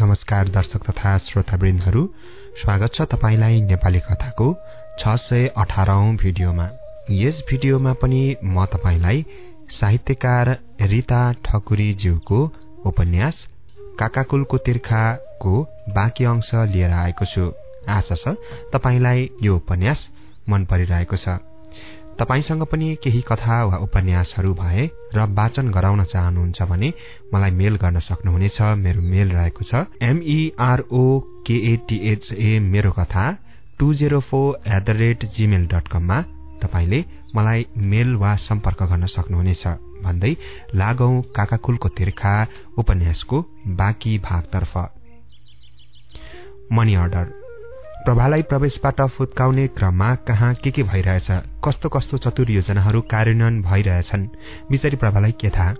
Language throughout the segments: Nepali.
नमस्कार दर्शक तथा श्रोतावृन्दहरू। स्वागत छ तपाईँलाई नेपाली कथाको छ सय अठारौं भिडियोमा। यस भिडियोमा पनि म तपाईँलाई साहित्यकार रिता ठकुरीज्यूको उपन्यास काकाकुलको तिर्खाको बाँकी अंश लिएर आएको छु। आशा छ तपाईँलाई यो उपन्यास मन परिरहेको छ। तपाईँसँग पनि केही कथा वा उपन्यासहरू भए र वाचन गराउन चाहनुहुन्छ भने मलाई मेल गर्न सक्नुहुनेछ। मेरो मेल रहेको छ M E R O K A T H A मेरो कथा two zero four at the rate Gmail dot कममा तपाईँले मलाई मेल वा सम्पर्क गर्न सक्नुहुनेछ। भन्दै लागौ काकाकुलको तिर्खा उपन्यासको बाँकी भागतर्फ। मनी अर्डर प्रभालाई प्रवेशबाट फुत्काउने क्रममा कहाँ के के भइरहेछ कस्तो कस्तो चतुर योजनाहरू कार्यान्वयन भइरहेछन् बिचरी प्रभालाई के थाहा?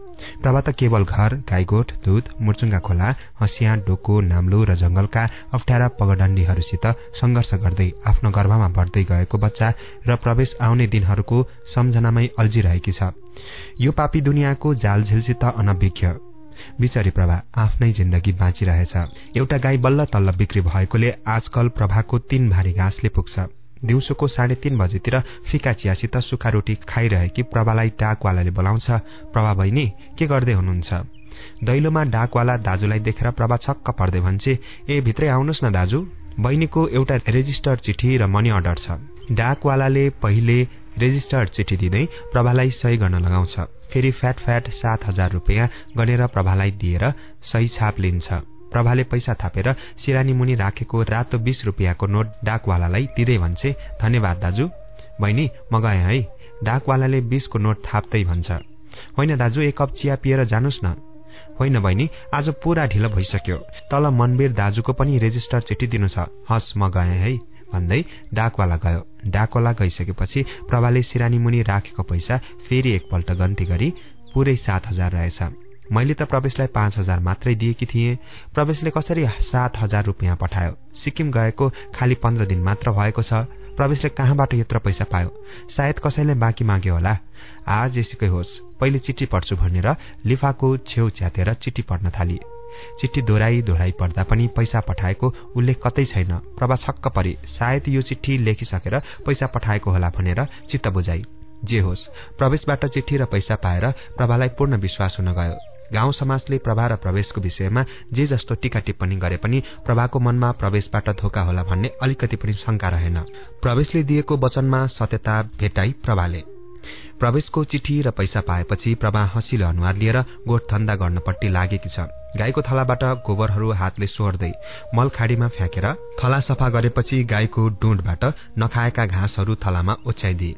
प्रभा त केवल घर गाईगोठ दुध मुर्चुङ्गा खोला हँसिया डोको नाम्लो र जंगलका अप्ठ्यारा पगडण्डीहरूसित संघर्ष गर्दै आफ्नो गर्भमा बढ्दै गएको बच्चा र प्रवेश आउने दिनहरूको सम्झनामै अल्झिरहेकी छ। यो पापी दुनियाँको जालझेलसित अनभिज्ञ। बिचरी प्रभा आफ्नै जिन्दगी बाँचिरहेछ। एउटा गाई बल्ल तल्ल बिक्री भएकोले आजकल प्रभाको तीन भारी घाँसले पुग्छ। दिउँसोको साढे तीन बजेतिर फिका चियासित सुक्खा रोटी खाइरहेकी प्रभालाई डाकवालाले बोलाउँछ प्रभा बहिनी के गर्दै हुनुहुन्छ? दैलोमा डाकवाला दाजुलाई देखेर प्रभा छक्क पर्दै भन्छे ए भित्रै आउनुहोस् न दाजु। बहिनीको एउटा रेजिस्टर चिठी र मनी अर्डर छ। डाकवालाले पहिले रेजिस्टर्ड चिठी दिँदै प्रभालाई सही गर्न लगाउँछ। फेरि फ्याट फ्याट सात हजार रुपियाँ गनेर प्रभालाई दिएर सही छाप लिन्छ। प्रभाले पैसा थापेर सिरानी मुनि राखेको रातो बीस रुपियाँको नोट डाकवालालाई दिँदै भन्छे धन्यवाद दाजु। बहिनी म गएँ है। डाकवालाले बीसको नोट थाप्दै भन्छ। होइन दाजु एक कप चिया पिएर जानुहोस् न। होइन बहिनी आज पुरा ढिलो भइसक्यो। तल मनवीर दाजुको पनि रेजिस्टर चिठी दिनु छ। हस् म गएँ है। भन्दै डाकवाला गयो। डाकवाला गइसकेपछि प्रभाले सिरानी मुनि राखेको पैसा फेरि एकपल्ट गन्ती गरी पुरै सात हजार रहेछ। मैले त प्रवेशलाई पाँच हजार मात्रै दिएकी थिएँ। प्रवेशले कसरी सात हजार रुपियाँ पठायो? सिक्किम गएको खालि पन्ध्र दिन मात्र भएको छ। प्रवेशले कहाँबाट यत्र पैसा पायो? सायद कसैले बाँकी माग्यो होला। आज यसैकै होस्। पहिले चिठी पढ्छु भनेर लिफाको छेउ च्यातेर चिठी पढ्न थाली चिठी दोहोऱ्याई दोहोऱ्याई पढ्दा पनि पैसा पठाएको उल्लेख कतै छैन। प्रभा छक्क परे सायद यो चिठी लेखिसकेर पैसा पठाएको होला भनेर चित्त बुझाई। जे होस् प्रवेशबाट चिठी र पैसा पाएर प्रभालाई पूर्ण विश्वास हुन गयो। गाउँ समाजले प्रभा र प्रवेशको विषयमा जे जस्तो टीका टिप्पणी गरे पनि प्रभाको मनमा प्रवेशबाट धोका होला भन्ने अलिकति पनि शंका रहेन। प्रवेशले दिएको वचनमा सत्यता भेटाई प्रभाले। प्रवेशको चिठी र पैसा पाएपछि प्रभा हँसिलो अनुहार लिएर गोठधन्दा गर्नपट्टि लागेकी छ। गाईको थलाबाट गोबरहरू हातले सोर्दै मल खाडीमा फ्याँकेर थला सफा गरेपछि गाईको डुँडबाट नखाएका घाँसहरू थलामा ओछ्याइदिए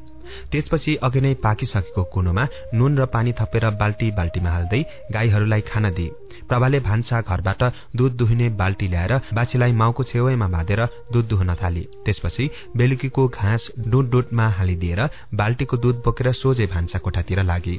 त्यसपछि अघि नै पाकिसकेको कुनोमा नुन र पानी थपेर बाल्टी बाल्टीमा हाल्दै गाईहरूलाई खाना दिए। प्रभाले भान्सा घरबाट दूध दुहिने बाल्टी ल्याएर बाछीलाई माउको छेउमा बाँधेर दूध दुहन थाले। त्यसपछि बेलुकीको घाँस डुट डुटमा हालिदिएर बाल्टीको दूध बोकेर सोझै भान्सा कोठातिर लागे।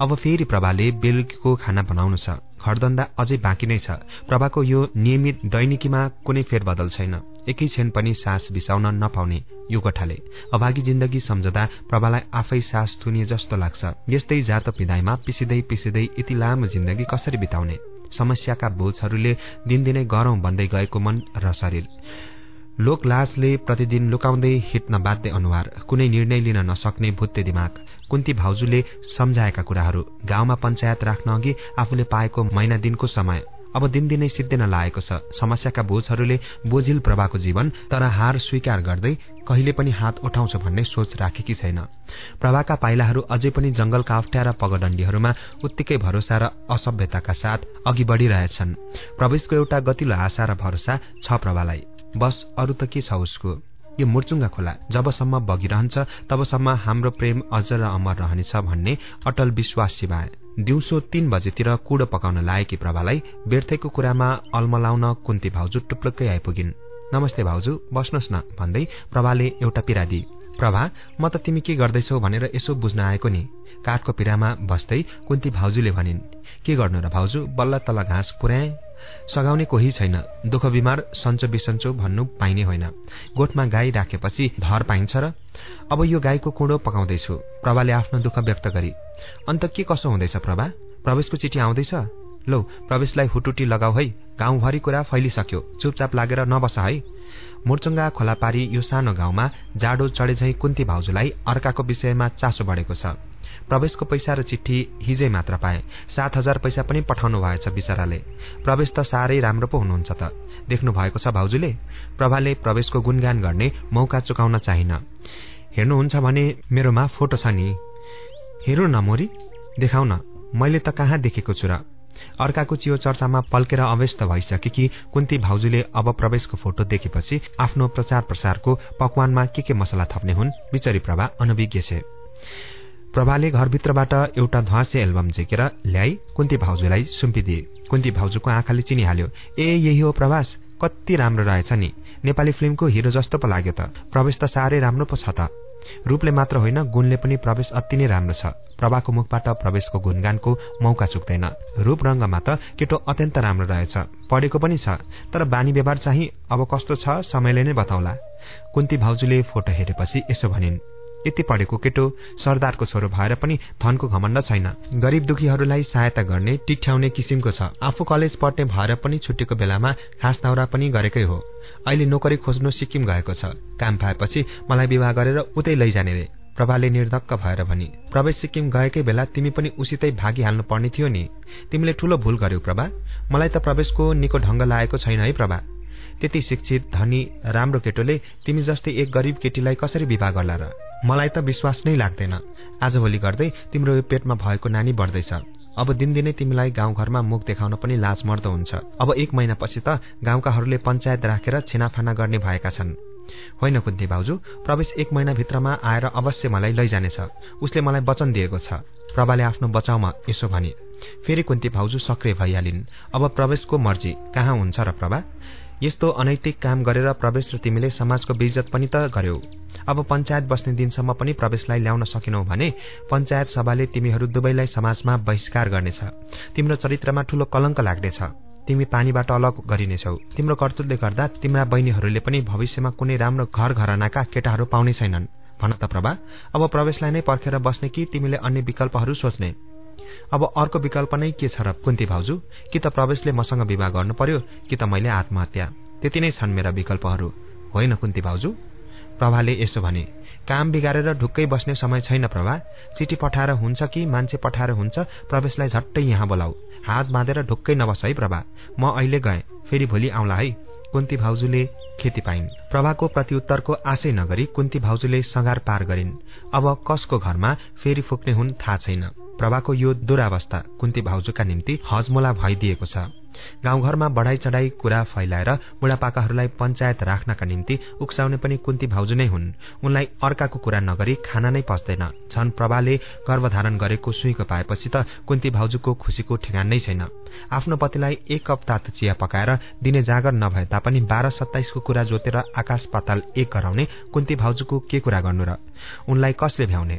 अब फेरि प्रभाले बेलुकीको खाना बनाउनु छ। घरधन्दा अझै बाँकी नै छ। प्रभाको यो नियमित दैनिकीमा कुनै फेरबदल छैन। एकै क्षण पनि सास बिसाउन नपाउने यो गोठाले अभागी जिन्दगी सम्झदा प्रभालाई आफै सास थुनिए जस्तो लाग्छ। यस्तै जात पिदाईमा पिसिँदै पिसिँदै यति लामो जिन्दगी कसरी बिताउने? समस्याका बोझहरूले दिनदिनै गरौं बन्दै गएको मन र शरीर। लोकलाजले प्रतिदिन लुकाउँदै हिट्न बाध्य अनुहार। कुनै निर्णय लिन नसक्ने भुत्ते दिमाग। कुन्ती भाउजूले सम्झाएका कुराहरू गाउँमा पञ्चायत राख्न अघि आफूले पाएको महिना दिनको समय अब दिनदिनै सिद्धिन लागेको छ। समस्याका बोझहरूले बोझिल प्रभाको जीवन तर हार स्वीकार गर्दै कहिले पनि हात उठाउँछ भन्ने सोच राखेकी छैन। प्रभाका पाइलाहरू अझै पनि जंगलका अप्ठ्यारा पगडण्डीहरूमा उत्तिकै भरोसा र असभ्यताका साथ अघि बढ़िरहेछन्। प्रवेशको एउटा गतिलो आशा र भरोसा छ प्रभालाई। बस अरू त के छ उसको? यो मुर्चुङ्गा खोला। जबसम्म बगिरहन्छ तबसम्म हाम्रो प्रेम अझ र अमर रहनेछ भन्ने अटल विश्वास सिवाय दिउँसो तीन बजेतिर कुडो पकाउन लागेकी प्रभालाई बेर्थेको कुरामा अल्मलाउन कुन्ती भाउजू टुप्लुक्कै आइपुगिन्। नमस्ते भाउजू बस्नुहोस् न भन्दै प्रभाले एउटा पिरा दिए प्रभा म त तिमी के गर्दैछौ भनेर यसो बुझ्न आएको नि। काठको पिरामा बस्दै कुन्ती भाउजूले भनिन् के गर्नु र भाउजू बल्ल तल घाँस पुर्याए सघाउने कोही छैन। दुःख बिमार सन्चो बिसन्चो भन्नु पाइने होइन। गोठमा गाई राखेपछि धर पाइन्छ र अब यो गाईको कुँडो पकाउँदैछु। प्रभाले आफ्नो दुःख व्यक्त गरी अन्त के कसो हुँदैछ प्रभा? प्रवेशको चिठी आउँदैछ? लौ प्रवेशलाई हुटुटी लगाऊ है। गाउँभरि कुरा फैलिसक्यो। चुपचाप लागेर नबस है। मुर्चुङ्गा खोला पारी यो सानो गाउँमा जाडो चढेझै कुन्ती भाउजूलाई अर्काको विषयमा चासो बढेको छ। प्रवेशको पैसा र चिठी हिजै मात्र पाए। सात हजार पैसा पनि पठाउनु भएछ बिचराले। प्रवेश त साह्रै राम्रो पो हुनुहुन्छ त। देख्नु भएको छ भाउजूले? प्रभाले प्रवेशको गुणगान गर्ने मौका चुकाउन चाहिन। हेर्नुहुन्छ भने मेरोमा फोटो छ नि। हेरौँ न मोरी देखाउन मैले त कहाँ देखेको छु र? अर्काको चियो चर्चामा पल्केर अव्यस्त भइसके कि कुन्ती भाउजूले अब प्रवेशको फोटो देखेपछि आफ्नो प्रचार प्रसारको पकवानमा के के मसला थप्ने हुन्? बिचरी प्रभा अनभिज्ञ छे। प्रभाले घरभित्रबाट एउटा ध्वासे एल्बम झेकेर ल्याई कुन्ती भाउजूलाई सुम्पिदिए। कुन्ती भाउजूको आँखाले चिनिहाल्यो ए यही हो प्रभास कति राम्रो रहेछ नि। नेपाली फिल्मको हिरो जस्तो पो लाग्यो त। प्रवेश त साह्रै राम्रो पो छ त। रूपले मात्र होइन गुणले पनि प्रवेश अति नै राम्रो छ। प्रभाको मुखबाट प्रवेशको गुणगानको मौका चुक्दैन। रूप रङ्गमा त केटो अत्यन्त राम्रो रहेछ। पढेको पनि छ। तर बानी व्यवहार चाहिँ अब कस्तो छ समयले नै बताउला। कुन्ती भाउजूले फोटो हेरेपछि यसो भनिन् यति पढेको केटो सरदारको छोरो भएर पनि धनको घमण्ड छैन। गरिब दुखीहरूलाई सहायता गर्ने टिठ्याउने किसिमको छ। आफू कलेज पढ्ने भएर पनि छुट्टेको बेलामा खास नौरा पनि गरेकै हो। अहिले नोकरी खोज्नु सिक्किम गएको छ। काम पाएपछि मलाई विवाह गरेर उतै लैजाने रे। प्रभाले निर्धक्क भएर भनी प्रवेश सिक्किम गएकै बेला तिमी पनि उसितै भागिहाल्नु पर्ने थियो नि। तिमीले ठूलो भूल गर्यौ प्रभा। मलाई त प्रवेशको निको ढंग लागेको छैन है प्रभा। त्यति शिक्षित धनी राम्रो केटोले तिमी जस्तै एक गरिब केटीलाई कसरी विवाह गर्ला र? मलाई त विश्वास नै लाग्दैन। आजभोलि गर्दै तिम्रो यो पेटमा भएको नानी बढ्दैछ। अब दिनदिनै तिमीलाई गाउँघरमा मुख देखाउन पनि लाज मर्दो हुन्छ। अब एक महिनापछि त गाउँकाहरूले पञ्चायत राखेर छिनाफाना गर्ने भएका छन्। होइन कुन्ती भाउजू प्रवेश एक महिनाभित्रमा आएर अवश्य मलाई लैजानेछ। उसले मलाई वचन दिएको छ। प्रभाले आफ्नो बचाउमा यसो भने। फेरि कुन्ती भाउजू सक्रिय भइहालिन्। अब प्रवेशको मर्जी कहाँ हुन्छ र प्रभा? यस्तो अनैतिक काम गरेर प्रवेश र तिमीले समाजको बेइजत पनि त गर्यौ। अब पञ्चायत बस्ने दिनसम्म पनि प्रवेशलाई ल्याउन सकेनौ भने पञ्चायत सभाले तिमीहरू दुवैलाई समाजमा बहिष्कार गर्नेछ। तिम्रो चरित्रमा ठूलो कलङ्क लाग्नेछ। तिमी पानीबाट अलग गरिनेछौ। तिम्रो कर्तुतले गर्दा तिम्रा बहिनीहरूले पनि भविष्यमा कुनै राम्रो घर घरनाका केटाहरू पाउने छैनन्। भन त प्रभा अब प्रवेशलाई नै पर्खेर बस्ने कि तिमीले अन्य विकल्पहरू सोच्ने? अब अर्को विकल्प नै के छ र कुन्ती भाउजू? कि त प्रवेशले मसँग विवाह गर्नु पर्यो कि त मैले आत्महत्या? त्यति नै छन् मेरा विकल्पहरू। होइन कुन्ती भाउजू? प्रभाले यसो भने काम बिगारेर ढुक्कै बस्ने समय छैन प्रभा। चिठी पठाएर हुन्छ कि मान्छे पठाएर हुन्छ प्रवेशलाई झट्टै यहाँ बोलाऊ। हात बाँधेर ढुक्कै नबस है प्रभा। म अहिले गएँ फेरि भोलि आउँला है। कुन्ती भाउजूले खेती पाइन्। प्रभाको प्रत्युत्तरको आशै नगरी कुन्ती भाउजूले सङ्घार पार गरिन्। अब कसको घरमा फेरि फुक्ने हुन् थाहा छैन। प्रभाको यो दुरावस्था कुन्ती भाउजूका निम्ति हजमोला भइदिएको छ। गाउँघरमा बढाई चढाई कुरा फैलाएर बुढापाकाहरूलाई पञ्चायत राख्नका निम्ति उक्साउने पनि कुन्ती भाउजू नै हुन्। उनलाई अर्काको कुरा नगरी खाना नै पस्दैन झन प्रभाले गर्भधारण गरेको सुईको पाएपछि त कुन्ती भाउजूको खुसीको ठेगान नै छैन। आफ्नो पतिलाई एक कप तातो चिया पकाएर दिने जागर नभए तापनि बाह्र सत्ताइसको कुरा जोतेर आकाश पाताल एक गराउने कुन्ती भाउजूको के कुरा गर्नु र? उनलाई कसले भ्याउने?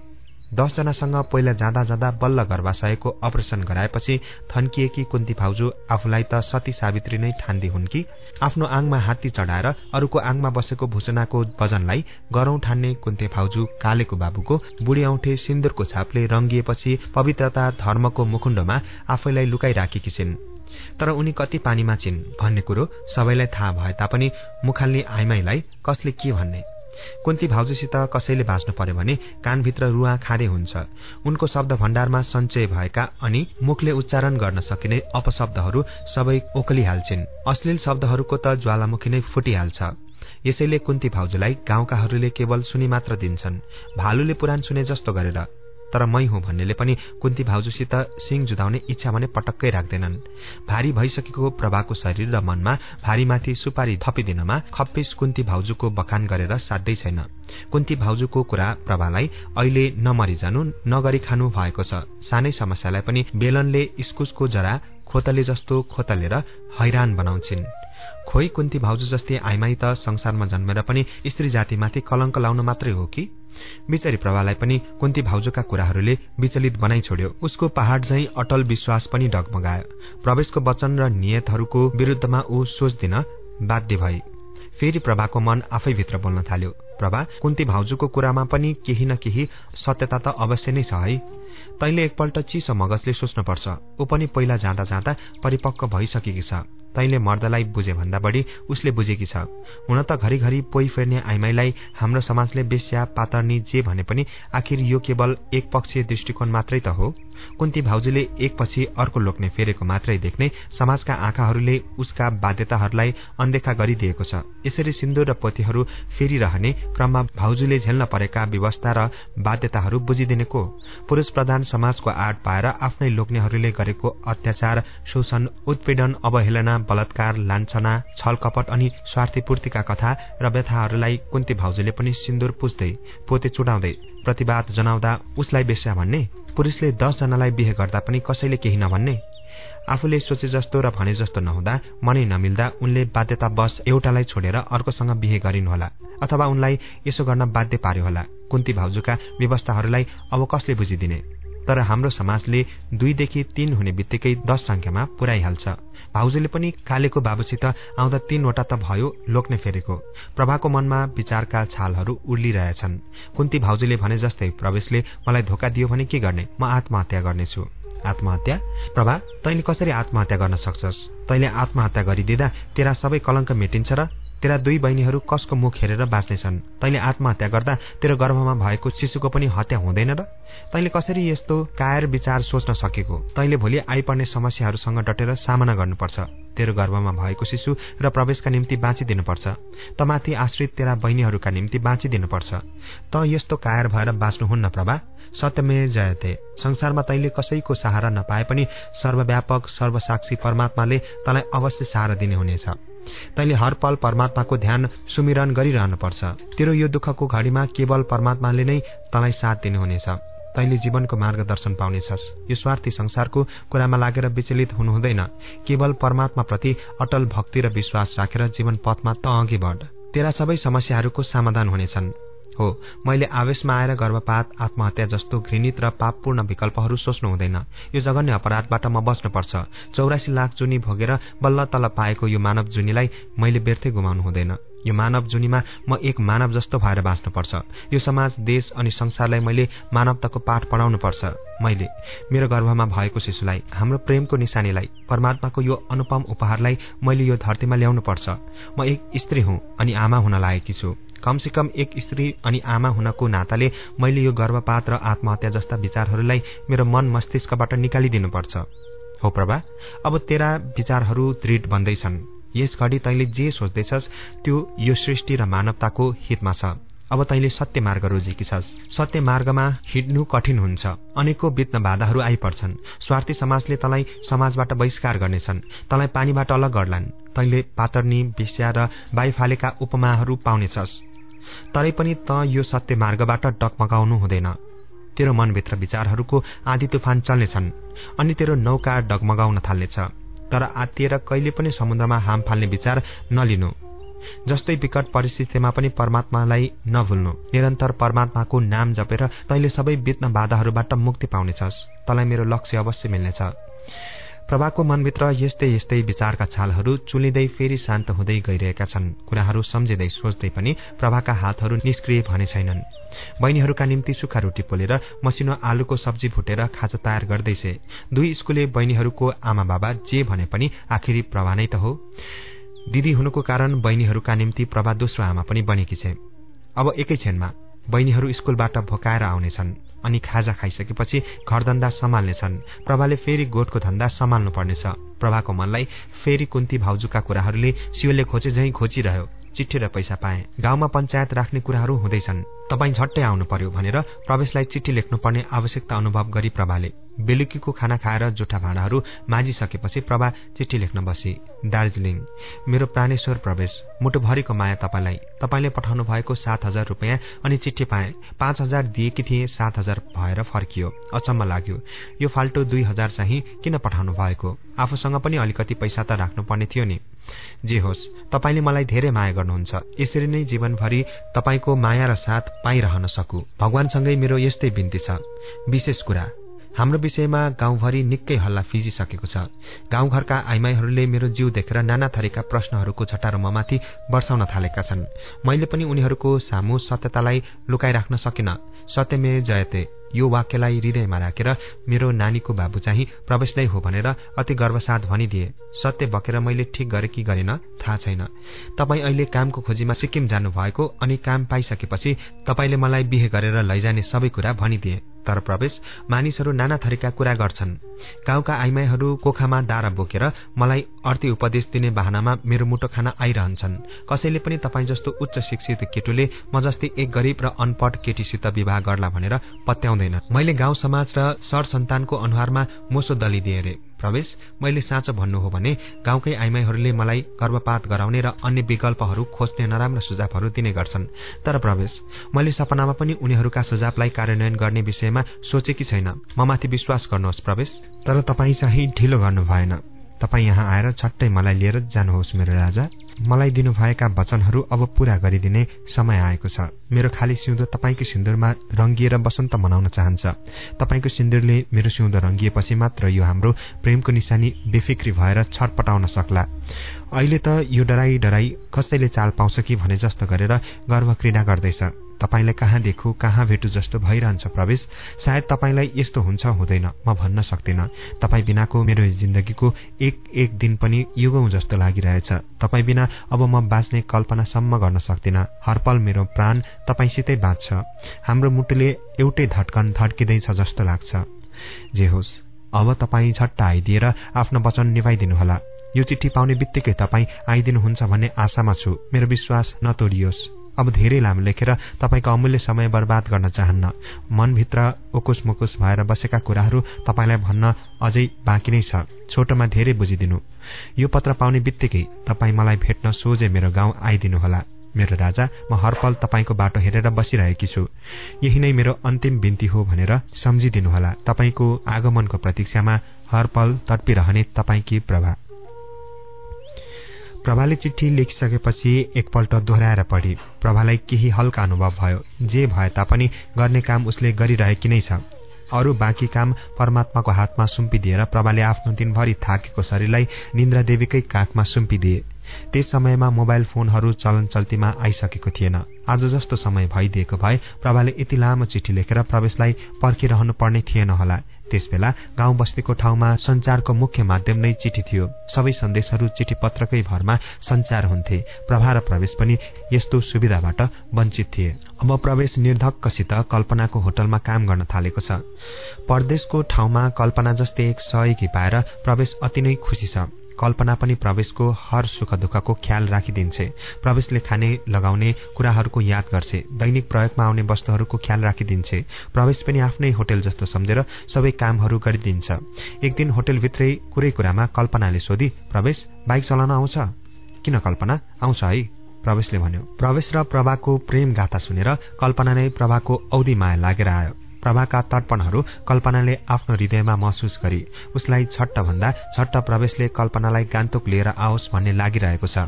दसजनासँग पहिला जाँदा जाँदा बल्ल गर्भाशयको अपरेसन गराएपछि थन्किएकी कुन्ती भाउजू आफूलाई त सती सावित्री नै ठान्दी हुन् कि? आफ्नो आङमा हात्ती चढाएर अरूको आङमा बसेको भुसनाको वजनलाई गरौं ठान्ने कुन्ते भाउजू कालेको बाबुको बुढी औठे सिन्दुरको छापले रंगिएपछि पवित्रता धर्मको मुखुण्डोमा आफैलाई लुकाइराखेकी छिन्। तर उनी कति पानीमा छिन् भन्ने कुरो सबैलाई थाहा भए तापनि मुखाल्ने आइमाईलाई कसले के भन्ने? कुन्ती भाउजूसित कसैले बाँच्नु पर्यो भने कानभित्र रुवा खारे हुन्छ। उनको शब्द भण्डारमा सञ्चय भएका अनि मुखले उच्चारण गर्न सकिने अपशब्दहरू सबै ओकलिहाल्छिन् अश्लील शब्दहरूको त ज्वालामुखी नै फुटिहाल्छ। यसैले कुन्ती भाउजूलाई गाउँकाहरूले केवल सुनि मात्र दिन्छन्। भालुले पुराण सुने जस्तो गरेर। तर मै हुँ भन्नेले पनि कुन्ती भाउजूसित सिंह जुधाउने इच्छा भने पटक्कै राख्दैनन्। भारी भइसकेको प्रभाको शरीर र मनमा भारीमाथि सुपारी थपिदिनमा खप्पिस कुन्ती भाउजूको बखान गरेर साध्यै छैन। कुन्ती भाउजूको कुरा प्रभालाई अहिले नमरी जानु नगरी खानु भएको छ। सानै समस्यालाई पनि बेलनले इस्कुसको जरा खोतले जस्तो खोतलेर हैरान बनाउँछिन्। खोइ कुन्ती भाउजू जस्तै आइमाई त संसारमा जन्मेर पनि स्त्री जातिमाथि कलंक लाउन मात्रै हो कि? बिचरी प्रभालाई पनि कुन्ती भाउजूका कुराहरूले विचलित बनाइ छोड्यो। उसको पहाड़ झै अटल विश्वास पनि डगमगायो। प्रवेशको वचन र नियतहरूको विरूद्धमा ऊ सोच्दिन बाध्य भई। फेरि प्रभाको मन आफैभित्र बोल्न थाल्यो। प्रभा कुन्ती भाउजूको कुरामा पनि केही न केही सत्यता त अवश्य नै छ है। तैले एकपल्ट चिसो मगजले सोच्नुपर्छ। ऊ पनि पहिला जाँदा जाँदा परिपक्व भइसकेकी छ। तैँले मर्दलाई बुझे भन्दा बढी उसले बुझेकी छ। हुन त घरिघरि पोइ फेर्ने आइमाईलाई हाम्रो समाजले बेस्या पातर्नी जे भने पनि आखिर यो केवल एक पक्षीय दृष्टिकोण मात्रै त हो। कुन्ती भाउजूले एकपछि अर्को लोक्ने फेरेको मात्रै देख्ने समाजका आँखाहरूले उसका बाध्यताहरूलाई अनदेखा गरिदिएको छ। यसरी सिन्दुर र पोथीहरू फेरिरहने क्रममा भाउजूले झेल्न परेका व्यवस्था र बाध्यताहरू बुझिदिने को? पुरूष प्रधान समाजको आड पाएर आफ्नै लोग्नेहरूले गरेको अत्याचार शोषण उत्पीडन अवहेलना बलात्कार लान्छना छल कपट अनि स्वार्थीपूर्तिका कथा र व्यथाहरूलाई कुन्ती भाउजूले पनि सिन्दुर पुज्दै पोते चुडाउँदै प्रतिवाद जनाउँदा उसलाई बेस्या भन्ने? पुरुषले दसजनालाई बिहे गर्दा पनि कसैले केही नभन्ने? आफूले सोचे जस्तो र भने जस्तो नहुँदा मनै नमिल्दा उनले बाध्यता बस एउटालाई छोडेर अर्कोसँग बिहे गरिनुहोला अथवा उनलाई यसो गर्न बाध्य पार्यो होला कुन्ती भाउजूका व्यवस्थाहरूलाई अब कसले बुझिदिने? तर हाम्रो समाजले दुईदेखि तीन हुने बित्तिकै दश संख्यामा पुर्याइहाल्छ भाउजूले पनि कालेको बाबुसित आउँदा तीनवटा त भयो लोक्ने फेरेको। प्रभाको मनमा विचारका छालहरू उर्लिरहेछन् कुन्ती भाउजूले भने जस्तै प्रवेशले मलाई धोका दियो भने के गर्ने? म आत्महत्या गर्नेछु। आत्महत्या? प्रभा तैँले कसरी आत्महत्या गर्न सक्छस्? तैँले आत्महत्या गरिदिँदा तेरा सबै कलङ्क मेटिन्छ र तेरा दुई बहिनीहरू कसको मुख हेरेर बाँच्नेछन्? तैँले आत्महत्या गर्दा तेरो गर्भमा भएको शिशुको पनि हत्या हुँदैन र? तैँले कसरी यस्तो कायर विचार सोच्न सकेको? तैँले भोलि आइपर्ने समस्याहरूसँग डटेर सामना गर्नुपर्छ। तेरो गर्भमा भएको शिशु र प्रवेशका निम्ति बाँचिदिनुपर्छ। तमाथि आश्रित तेरा बहिनीहरूका निम्ति बाँचिदिनुपर्छ। त यस्तो कायर भएर बाँच्नुहुन्न प्रभा। सत्यमे जयते संसारमा तैँले कसैको सहारा नपाए पनि सर्वव्यापक सर्वसाक्षी परमात्माले तँलाई अवश्य सहारा दिने हुनेछ तैँले हर पल परमात्माको ध्यान सुमिरन गरिरहनुपर्छ। तेरो यो दुःखको घडीमा केवल परमात्माले नै तँलाई साथ दिनुहुनेछ। तैँले जीवनको मार्गदर्शन पाउनेछस्। यो स्वार्थी संसारको कुरामा लागेर विचलित हुनुहुँदैन। केवल परमात्माप्रति अटल भक्ति र विश्वास राखेर जीवन पथमा त अघि बढ। तेरा सबै समस्याहरूको समाधान हुनेछन्। हो। मैले आवेशमा आएर गर्भपात आत्महत्या जस्तो घृणित र पापपूर्ण विकल्पहरू सोच्नु हुँदैन। यो जघन्य अपराधबाट म बस्नुपर्छ चौरासी लाख जुनी भोगेर बल्ल तल पाएको यो मानव जुनीलाई मैले व्यर्थै गुमाउनु हुँदैन। यो मानव जुनीमा म एक मानव जस्तो भएर बाँच्नुपर्छ। यो समाज देश अनि संसारलाई मैले मानवताको पाठ पढाउनुपर्छ। मैले मेरो गर्भमा भएको शिशुलाई हाम्रो प्रेमको निशानीलाई परमात्माको यो अनुपम उपहारलाई मैले यो धरतीमा ल्याउनुपर्छ। म एक स्त्री हुँ अनि आमा हुन लागेकी छु। कमसेकम एक स्त्री अनि आमा हुनको नाताले मैले यो गर्भपात र आत्महत्या जस्ता विचारहरूलाई मेरो मन मस्तिष्कबाट निकालिदिनुपर्छ। हो प्रभा अब तेरा विचारहरू दृढ बन्दैछन्। यस घडी तैँले जे सोच्दैछस् त्यो यो सृष्टि र मानवताको हितमा छ। अब तैँले सत्य मार्ग रोजेकी छस्। सत्य मार्गमा हिँड्नु कठिन हुन्छ। अनेकौं बित्न बाधाहरू आइपर्छन्। स्वार्थी समाजले तँलाई समाजबाट बहिष्कार गर्नेछन्। तँलाई पानीबाट अलग गर्लान्। तैँले पातर्नी विष्या र बाइफालेका उपमाहरू पाउनेछस्। तरै पनि त यो सत्य मार्गबाट डगमगाउनु हुँदैन। तेरो मनभित्र विचारहरूको आधी तुफान चल्नेछन्। अनि तेरो नौका डगमगाउन थाल्नेछ। तर आत्तिएर कहिले पनि समुद्रमा हाम फाल्ने विचार नलिनु। जस्तै विकट परिस्थितिमा पनि परमात्मालाई नभुल्नु। निरन्तर परमात्माको नाम जपेर तैँले सबै बित्न बाधाहरूबाट मुक्ति पाउनेछस्। तँलाई मेरो लक्ष्य अवश्य मिल्नेछ। प्रभाको मनभित्र यस्तै यस्तै विचारका छालहरू चुलिँदै फेरि शान्त हुँदै गइरहेका छन्। कुराहरू सम्झिँदै सोच्दै पनि प्रभाका हातहरू निष्क्रिय भने छैनन्। बहिनीहरूका निम्ति सुक्खा रोटी पोलेर मसिनो आलुको सब्जी भुटेर खाजा तयार गर्दैछे। दुई स्कुले बहिनीहरूको आमा बाबा जे भने पनि आखिरी प्रभा नै त हो। दिदी हुनुको कारण बहिनीहरूका निम्ति प्रभा दोस्रो आमा पनि बनेकी छे। अब एकैछिनमा बहिनीहरू स्कुलबाट भोकाएर आउनेछन् अनि खाजा खाइसकेपछि घरधन्दा सम्हाल्नेछन्। प्रभाले फेरि गोठको धन्दा सम्हाल्नु पर्नेछ प्रभाको मनलाई फेरि कुन्ती भाउजूका कुराहरूले शिवले खोचे झैँ खोचिरह्यो चिठी र पैसा पाए। गाउँमा पञ्चायत राख्ने कुराहरू हुँदैछन्। तपाईँ झट्टै आउनु पर्यो भनेर प्रवेशलाई चिठी लेख्नुपर्ने आवश्यकता अनुभव गरी प्रभाले बेलुकीको खाना खाएर जुठा भाँडाहरू माझिसकेपछि प्रभा चिठी लेख्न बसी दार्जिलिङ मेरो प्राणेश्वर प्रवेश। मुटुभरिको माया तपाईँलाई। तपाईँले पठाउनु भएको सात हजार रुपियाँ अनि चिठी पाएँ। पाँच हजार दिएकी थिएँ सात भएर फर्कियो। अचम्म लाग्यो। यो फाल्टो दुई हजार चाहिँ किन पठाउनु भएको? आफूसँग पनि अलिकति पैसा त राख्नुपर्ने थियो नि। जे होस् तपाईँले मलाई धेरै माया गर्नुहुन्छ। यसरी नै जीवनभरि तपाईँको माया र साथ पाइरहन सकु। भगवानसँगै मेरो यस्तै बिन्ती छ। विशेष कुरा हाम्रो विषयमा गाउँभरि निकै हल्ला फिजिसकेको छ। गाउँघरका आइमाईहरूले मेरो जीव देखेर नाना थरीका प्रश्नहरूको झटारो ममाथि वर्षाउन थालेका छन्। मैले पनि उनीहरूको सामु सत्यतालाई लुकाइराख्न सकिन। सत्यमे जयते। यो वाक्यलाई हृदयमा राखेर मेरो नानीको बाबु चाहिँ प्रवेशलै हो भनेर अति गर्वसाथ भनिदिए। सत्य बकेर मैले ठिक गरे कि गरेन थाहा छैन। तपाईँ अहिले कामको खोजीमा सिक्किम जानुभएको अनि काम पाइसकेपछि तपाईँले मलाई बिहे गरेर लैजाने सबै कुरा भनिदिए। तर प्रवेश मानिसहरू नाना थरीका कुरा गर्छन्। गाउँका आइमाईहरू कोखामा दारा बोकेर मलाई अर्थी उपदेश दिने बाहनामा मेरो मुटो खाना आइरहन्छन्। कसैले पनि तपाईँ जस्तो उच्च शिक्षित केटुले म जस्तै एक गरिब र अनपढ केटीसित विवाह गर्ला भनेर पत्याउँदैन मैले गाउँ समाज र सर सन्तानको अनुहारमा मोसो दलिदिए रे प्रवेश मैले साँचो भन्नु हो भने गाउँकै आइमाईहरूले मलाई गर्भपात गराउने र अन्य विकल्पहरू खोज्ने नराम्रो सुझावहरू दिने गर्छन्। तर प्रवेश मैले सपनामा पनि उनीहरूका सुझावलाई कार्यान्वयन गर्ने विषयमा सोचेकी छैन। ममाथि विश्वास गर्नुहोस् प्रवेश। तर तपाईँ चाहिँ ढिलो गर्नु भएन तपाईँ यहाँ आएर छट्टै मलाई लिएर जानुहोस् मेरो राजा। मलाई दिनुभएका वचनहरू अब पूरा गरिदिने समय आएको छ। मेरो खाली सिउँदो तपाईँको सिन्दुरमा रङ्गिएर वसन्त मनाउन चाहन्छ। तपाईँको सिन्दुरले मेरो सिउँदो रङ्गिएपछि मात्र यो हाम्रो प्रेमको निशानी बेफिक्री भएर छटपटाउन सक्ला। अहिले त यो डराई डराई कसैले चाल पाउँछ कि भने जस्तो गरेर गर्व क्रीडा गर्दैछ। तपाईँलाई कहाँ देखु कहाँ भेटु जस्तो भइरहन्छ प्रवेश सायद तपाईँलाई यस्तो हुन्छ हुँदैन म भन्न सक्दिनँ। तपाईँ बिनाको मेरो जिन्दगीको एक एक दिन पनि युगौँ जस्तो लागिरहेछ। तपाईँ बिना अब म बाँच्ने कल्पनासम्म गर्न सक्दिनँ। हरपल मेरो प्राण तपाईँसितै बाँच्छ। हाम्रो मुटुले एउटै धड्कन धड्किँदैछ जस्तो लाग्छ। जे होस् अब तपाईँ झट्ट आइदिएर आफ्नो वचन निभाइदिनुहोला। यो चिठी पाउने बित्तिकै तपाईँ आइदिनुहुन्छ भन्ने आशामा छु। मेरो विश्वास नतोडियोस्। अब धेरै लामो लेखेर तपाईँको अमूल्य समय बर्बाद गर्न चाहन्न। मनभित्र उकुस मुकुस भएर बसेका कुराहरू तपाईँलाई भन्न अझै बाँकी नै छ। छोटोमा धेरै बुझिदिनु। यो पत्र पाउने बित्तिकै तपाईँ मलाई भेट्न सोझे मेरो गाउँ आइदिनुहोला। मेरो राजा म हरपल तपाईँको बाटो हेरेर बसिरहेकी छु। यही नै मेरो अन्तिम बिन्ती हो भनेर सम्झिदिनुहोला। तपाईँको आगमनको प्रतीक्षामा हरपल तडपिरहने तपाईँकी प्रभा? प्रभाले चिठी लेखिसकेपछि एकपल्ट दोहोऱ्याएर पढी। प्रभालाई केही हल्का अनुभव भयो। जे भए तापनि गर्ने काम उसले गरिरहेकी नै छ। अरू बाँकी काम परमात्माको हातमा सुम्पिदिएर प्रभाले आफ्नो दिनभरि थाकेको शरीरलाई निन्द्रा देवीकै काखमा सुम्पिदिए। त्यस समयमा मोबाइल फोनहरू चलन चल्तीमा आइसकेको थिएन। आज जस्तो समय भइदिएको भए प्रभाले यति लामो चिठी लेखेर प्रवेशलाई पर्खिरहनु पर्ने थिएन होला। त्यसबेला गाउँ बस्तीको ठाउँमा संचारको मुख्य माध्यम नै चिठी थियो। सबै सन्देशहरू चिठी पत्रकै भरमा संचार हुन्थे। प्रभा र प्रवेश पनि यस्तो सुविधाबाट वञ्चित थिए। अब प्रवेश निर्धक्कसित कल्पनाको होटलमा काम गर्न थालेको छ। परदेशको ठाउँमा कल्पना जस्तै एक सहयोगी पाएर प्रवेश अति नै खुसी छ। कल्पना पनि प्रवेशको हर सुख दुःखको ख्याल राखिदिन्छे। प्रवेशले खाने लगाउने कुराहरूको याद गर्छे। दैनिक प्रयोगमा आउने वस्तुहरूको ख्याल राखिदिन्छे। प्रवेश पनि आफ्नै होटेल जस्तो सम्झेर सबै कामहरू गरिदिन्छ। एक दिन होटेलभित्रै कुरै कुरामा कल्पनाले सोधी प्रवेश बाइक चलाउन आउँछ? किन कल्पना? आउँछ है। प्रवेशले भन्यो। प्रवेश र प्रभाको प्रेम गाथा सुनेर कल्पना नै प्रभाको औधी माया लागेर आयो। प्रभाका तर्पणहरू कल्पनाले आफ्नो हृदयमा महसुस गरी उसलाई छट्ट भन्दा छट्ट प्रवेशले कल्पनालाई गान्तोक लिएर आओस् भन्ने लागिरहेको छ।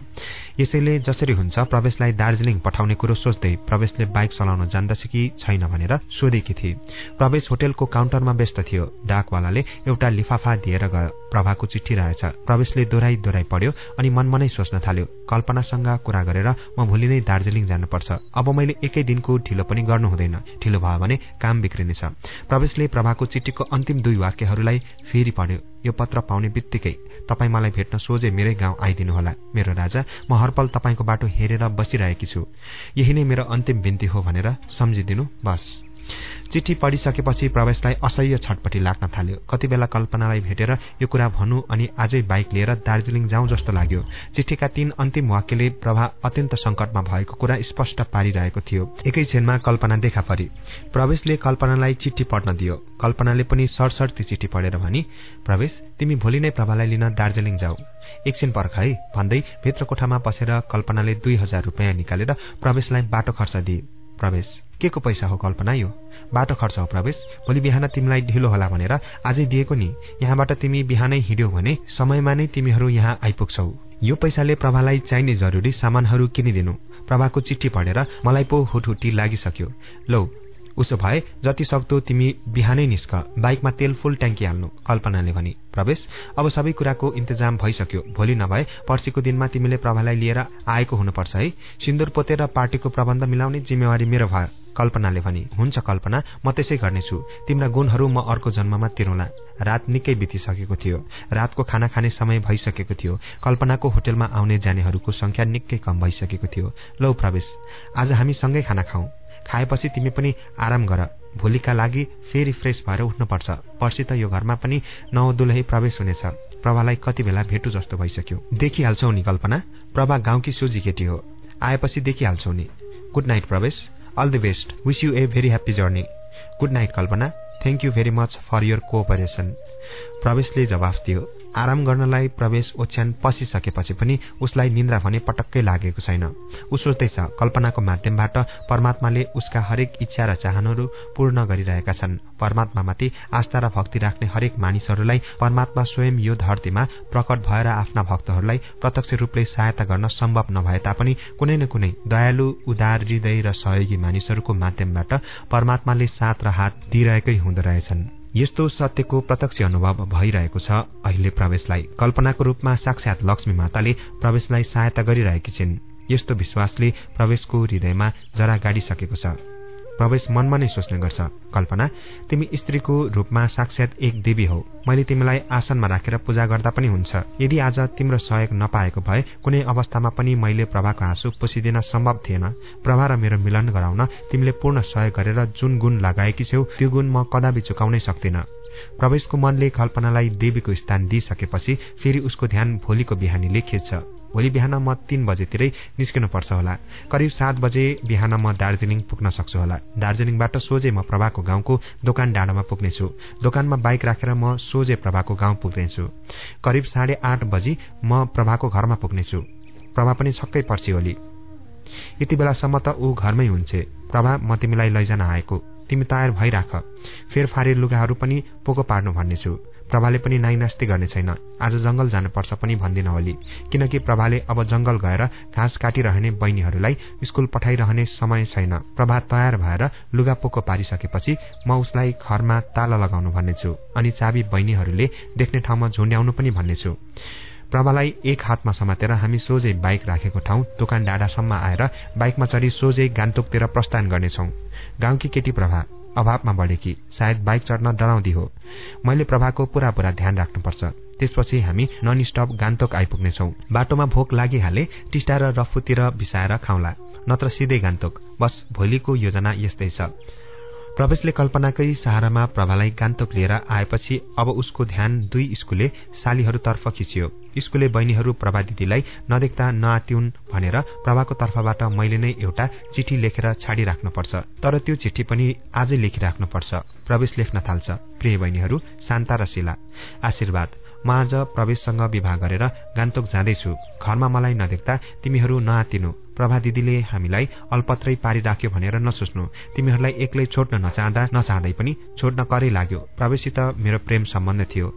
यसैले जसरी हुन्छ प्रवेशलाई दार्जिलिङ पठाउने कुरो सोच्दै प्रवेशले बाइक चलाउन जान्दछ कि छैन भनेर सोधेकी थिए। प्रवेश होटेलको काउन्टरमा व्यस्त थियो। डाकवालाले एउटा लिफाफा दिएर गयो। प्रभाको चिठी रहेछ। प्रवेशले दोहोऱ्याइ दोहोऱ्याइ पढ्यो अनि मनमनै सोच्न थाल्यो। कल्पनासँग कुरा गरेर म भोलि नै दार्जिलिङ जानुपर्छ। अब मैले एकै दिनको ढिलो पनि गर्नु हुँदैन। ढिलो भयो भने काम बिग्रिनेछ प्रवेशले प्रभाको चिठीको अन्तिम दुई वाक्यहरूलाई फेरि पढ्यो। यो पत्र पाउने बित्तिकै तपाईँ मलाई भेट्न सोझे मेरै गाउँ आइदिनुहोला। मेरो राजा म हरपल तपाईँको बाटो हेरेर बसिरहेकी छु। यही नै मेरो अन्तिम बिन्ती हो भनेर सम्झिदिनु बस। चिठी पढिसकेपछि प्रवेशलाई असह्य छटपटी लाग्न थाल्यो। कति बेला कल्पनालाई भेटेर यो कुरा भनौँ अनि आजै बाइक लिएर दार्जिलिङ जाउँ जस्तो लाग्यो। चिठीका तीन अन्तिम वाक्यले प्रभा अत्यन्त संकटमा भएको कुरा स्पष्ट पारिरहेको थियो। एकैछिनमा कल्पना देखा परी। प्रवेशले कल्पनालाई चिठी पढ्न दियो। कल्पनाले पनि सरसर्ती चिठी पढेर भनी प्रवेश तिमी भोलि नै प्रभालाई लिन दार्जिलिङ जाऊ एकछिन पर्ख है। भन्दै भित्र कोठामा बसेर कल्पनाले दुई हजार रुपियाँ निकालेर प्रवेशलाई बाटो खर्च दिए। प्रवेश। के को पैसा हो कल्पना यो? बाटो खर्च हो प्रवेश। भोलि बिहान तिमीलाई ढिलो होला भनेर आजै दिएको नि। यहाँबाट तिमी बिहानै हिँड्यौ भने समयमा नै तिमीहरू यहाँ आइपुग्छौ। यो पैसाले प्रभालाई चाहिने जरुरी सामानहरू किनिदिनु। प्रभाको चिठी पढेर मलाई पो हुटहुटी लागिसक्यो। लौ उसो भए जति सक्दो तिमी बिहानै निस्क। बाइकमा तेल फुल ट्याङ्की हाल्नु कल्पनाले भनी। प्रवेश अब सबै कुराको इन्तजाम भइसक्यो। भोलि नभए पर्सिको दिनमा तिमीले प्रभालाई लिएर आएको हुनुपर्छ है। सिन्दुर पोतेर पार्टीको प्रबन्ध मिलाउने जिम्मेवारी मेरो भयो कल्पनाले भनी। हुन्छ कल्पना म त्यसै गर्नेछु। तिम्रा गुणहरू म अर्को जन्ममा तिरौला। रात निकै बितिसकेको थियो। रातको खाना खाने समय भइसकेको थियो। कल्पनाको होटेलमा आउने जानेहरूको संख्या निकै कम भइसकेको थियो। लौ प्रवेश। आज हामी सँगै खाना खाउँ खाएपछि तिमी पनि आराम गर। भोलिका लागि फेरि फ्रेस भएर उठ्नुपर्छ। पर्सि त यो घरमा पनि नौ प्रवेश हुनेछ। प्रभालाई कति बेला भेटु जस्तो भइसक्यो। देखिहाल्छौ नि कल्पना। प्रभा गाउँकी सोझी केटी हो। आएपछि देखिहाल्छौ नि। Good night Pravesh. All the best. Wish you a very happy journey. Good night Kalpana. Thank you very much for your cooperation. प्रवेशले जवाफ दियो। आराम गर्नलाई प्रवेश ओछ्यान पसिसकेपछि पनि उसलाई निन्द्रा भने पटक्कै लागेको छैन। ऊ सोच्दैछ कल्पनाको माध्यमबाट परमात्माले उसका हरेक इच्छा र चाहनाहरू पूर्ण गरिरहेका छन्। परमात्मामाथि आस्था र भक्ति राख्ने हरेक मानिसहरूलाई परमात्मा स्वयं यो धरतीमा प्रकट भएर आफ्ना भक्तहरूलाई प्रत्यक्ष रूपले सहायता गर्न सम्भव नभए तापनि कुनै न कुनै दयालु उदार हृदय र सहयोगी मानिसहरूको माध्यमबाट परमात्माले साथ र हात दिइरहेकै हुँदो रहेछन्। यस्तो सत्यको प्रत्यक्ष अनुभव भइरहेको छ। अहिले प्रवेशलाई कल्पनाको रूपमा साक्षात लक्ष्मी माताले प्रवेशलाई सहायता गरिरहेकी छिन्। यस्तो विश्वासले प्रवेशको हृदयमा जरा गाडिसकेको छ। प्रवेश मनमा नै सोच्ने गर्छ। कल्पना तिमी स्त्रीको रूपमा साक्षात एक देवी हौ। मैले तिमीलाई आसनमा राखेर पूजा गर्दा पनि हुन्छ। यदि आज तिम्रो सहयोग नपाएको भए कुनै अवस्थामा पनि मैले प्रभाको आँसु पुसिदिन सम्भव थिएन। प्रभा र मेरो मिलन गराउन तिमीले पूर्ण सहयोग गरेर जुन गुण लगाएकी छेउ त्यो गुण म कदापि चुकाउनै सक्दिन। प्रवेशको मनले कल्पनालाई देवीको स्थान दिइसकेपछि फेरि उसको ध्यान भोलिको बिहानीले खिच्छ भोलि बिहान म तीन बजेतिरै निस्किनुपर्छ होला। करिब सात बजे बिहान म दार्जिलिङ पुग्न सक्छु होला। दार्जिलिङबाट सोझे म प्रभाको गाउँको दोकान डाँडामा पुग्नेछु। दोकानमा बाइक राखेर म सोझे प्रभाको गाउँ पुग्नेछु। करिब साढे आठ बजी म प्रभाको घरमा पुग्नेछु। प्रभा पनि छक्कै पर्छि होली यति बेलासम्म त ऊ घरमै हुन्छे। प्रभा म तिमीलाई लैजान आएको। तिमी तयार भइराख। फेरफारे लुगाहरू पनि पोको पार्नु भन्नेछु। प्रभाले पनि नाइनास्ती गर्ने छैन। आज जंगल जानुपर्छ पनि भन्दिन होली। किनकि प्रभाले अब जंगल गएर घाँस काटिरहने बहिनीहरूलाई स्कूल पठाइरहने समय छैन। प्रभा तयार भएर लुगा पोको पारिसकेपछि म उसलाई घरमा ताला लगाउनु भन्नेछु अनि चाबी बहिनीहरूले देख्ने ठाउँमा झुन्ड्याउनु पनि भन्नेछु। प्रभालाई एक हातमा समातेर हामी सोझै बाइक राखेको ठाउँ दोकान डाँडासम्म आएर बाइकमा चढी सोझै गान्तोकतिर प्रस्थान गर्नेछौ। गाउँकी केटी प्रभा अभावमा बढेकी सायद बाइक चढ्न डराउँदी हो। मैले प्रभाको पुरा पुरा ध्यान राख्नुपर्छ। त्यसपछि हामी नन स्टप गान्तोक आइपुग्नेछौ। बाटोमा भोक लागिहाले टिस्टा र रफुतिर बिसाएर खाउला नत्र सिधै गान्तोक। बस भोलिको योजना यस्तै छ। प्रवेशले कल्पनाकै सहारामा प्रभालाई गान्तोक लिएर आएपछि अब उसको ध्यान दुई स्कुले सालीहरूतर्फ खिचियो। स्कुले बहिनीहरू प्रभा दिदीलाई नदेख्दा नआत्युन् भनेर प्रभाको तर्फबाट मैले नै एउटा चिठी लेखेर छाडिराख्नुपर्छ तर त्यो चिठी पनि आजै लेखिराख्नुपर्छ। प्रवेश लेख्न थाल्छ। प्रिय बहिनीहरू शान्ता र शिला आशीर्वाद। म आज प्रवेशसँग विवाह गरेर गान्तोक जाँदैछु। घरमा मलाई नदेख्दा तिमीहरू नआतिनु। प्रभा दिदीले हामीलाई अल्पत्रै पारिराख्यो भनेर नसोच्नु। तिमीहरूलाई एक्लै छोड्न नचाहँदा नचाहँदै पनि छोड्न करै लाग्यो। प्रवेशसित मेरो प्रेम सम्बन्ध थियो।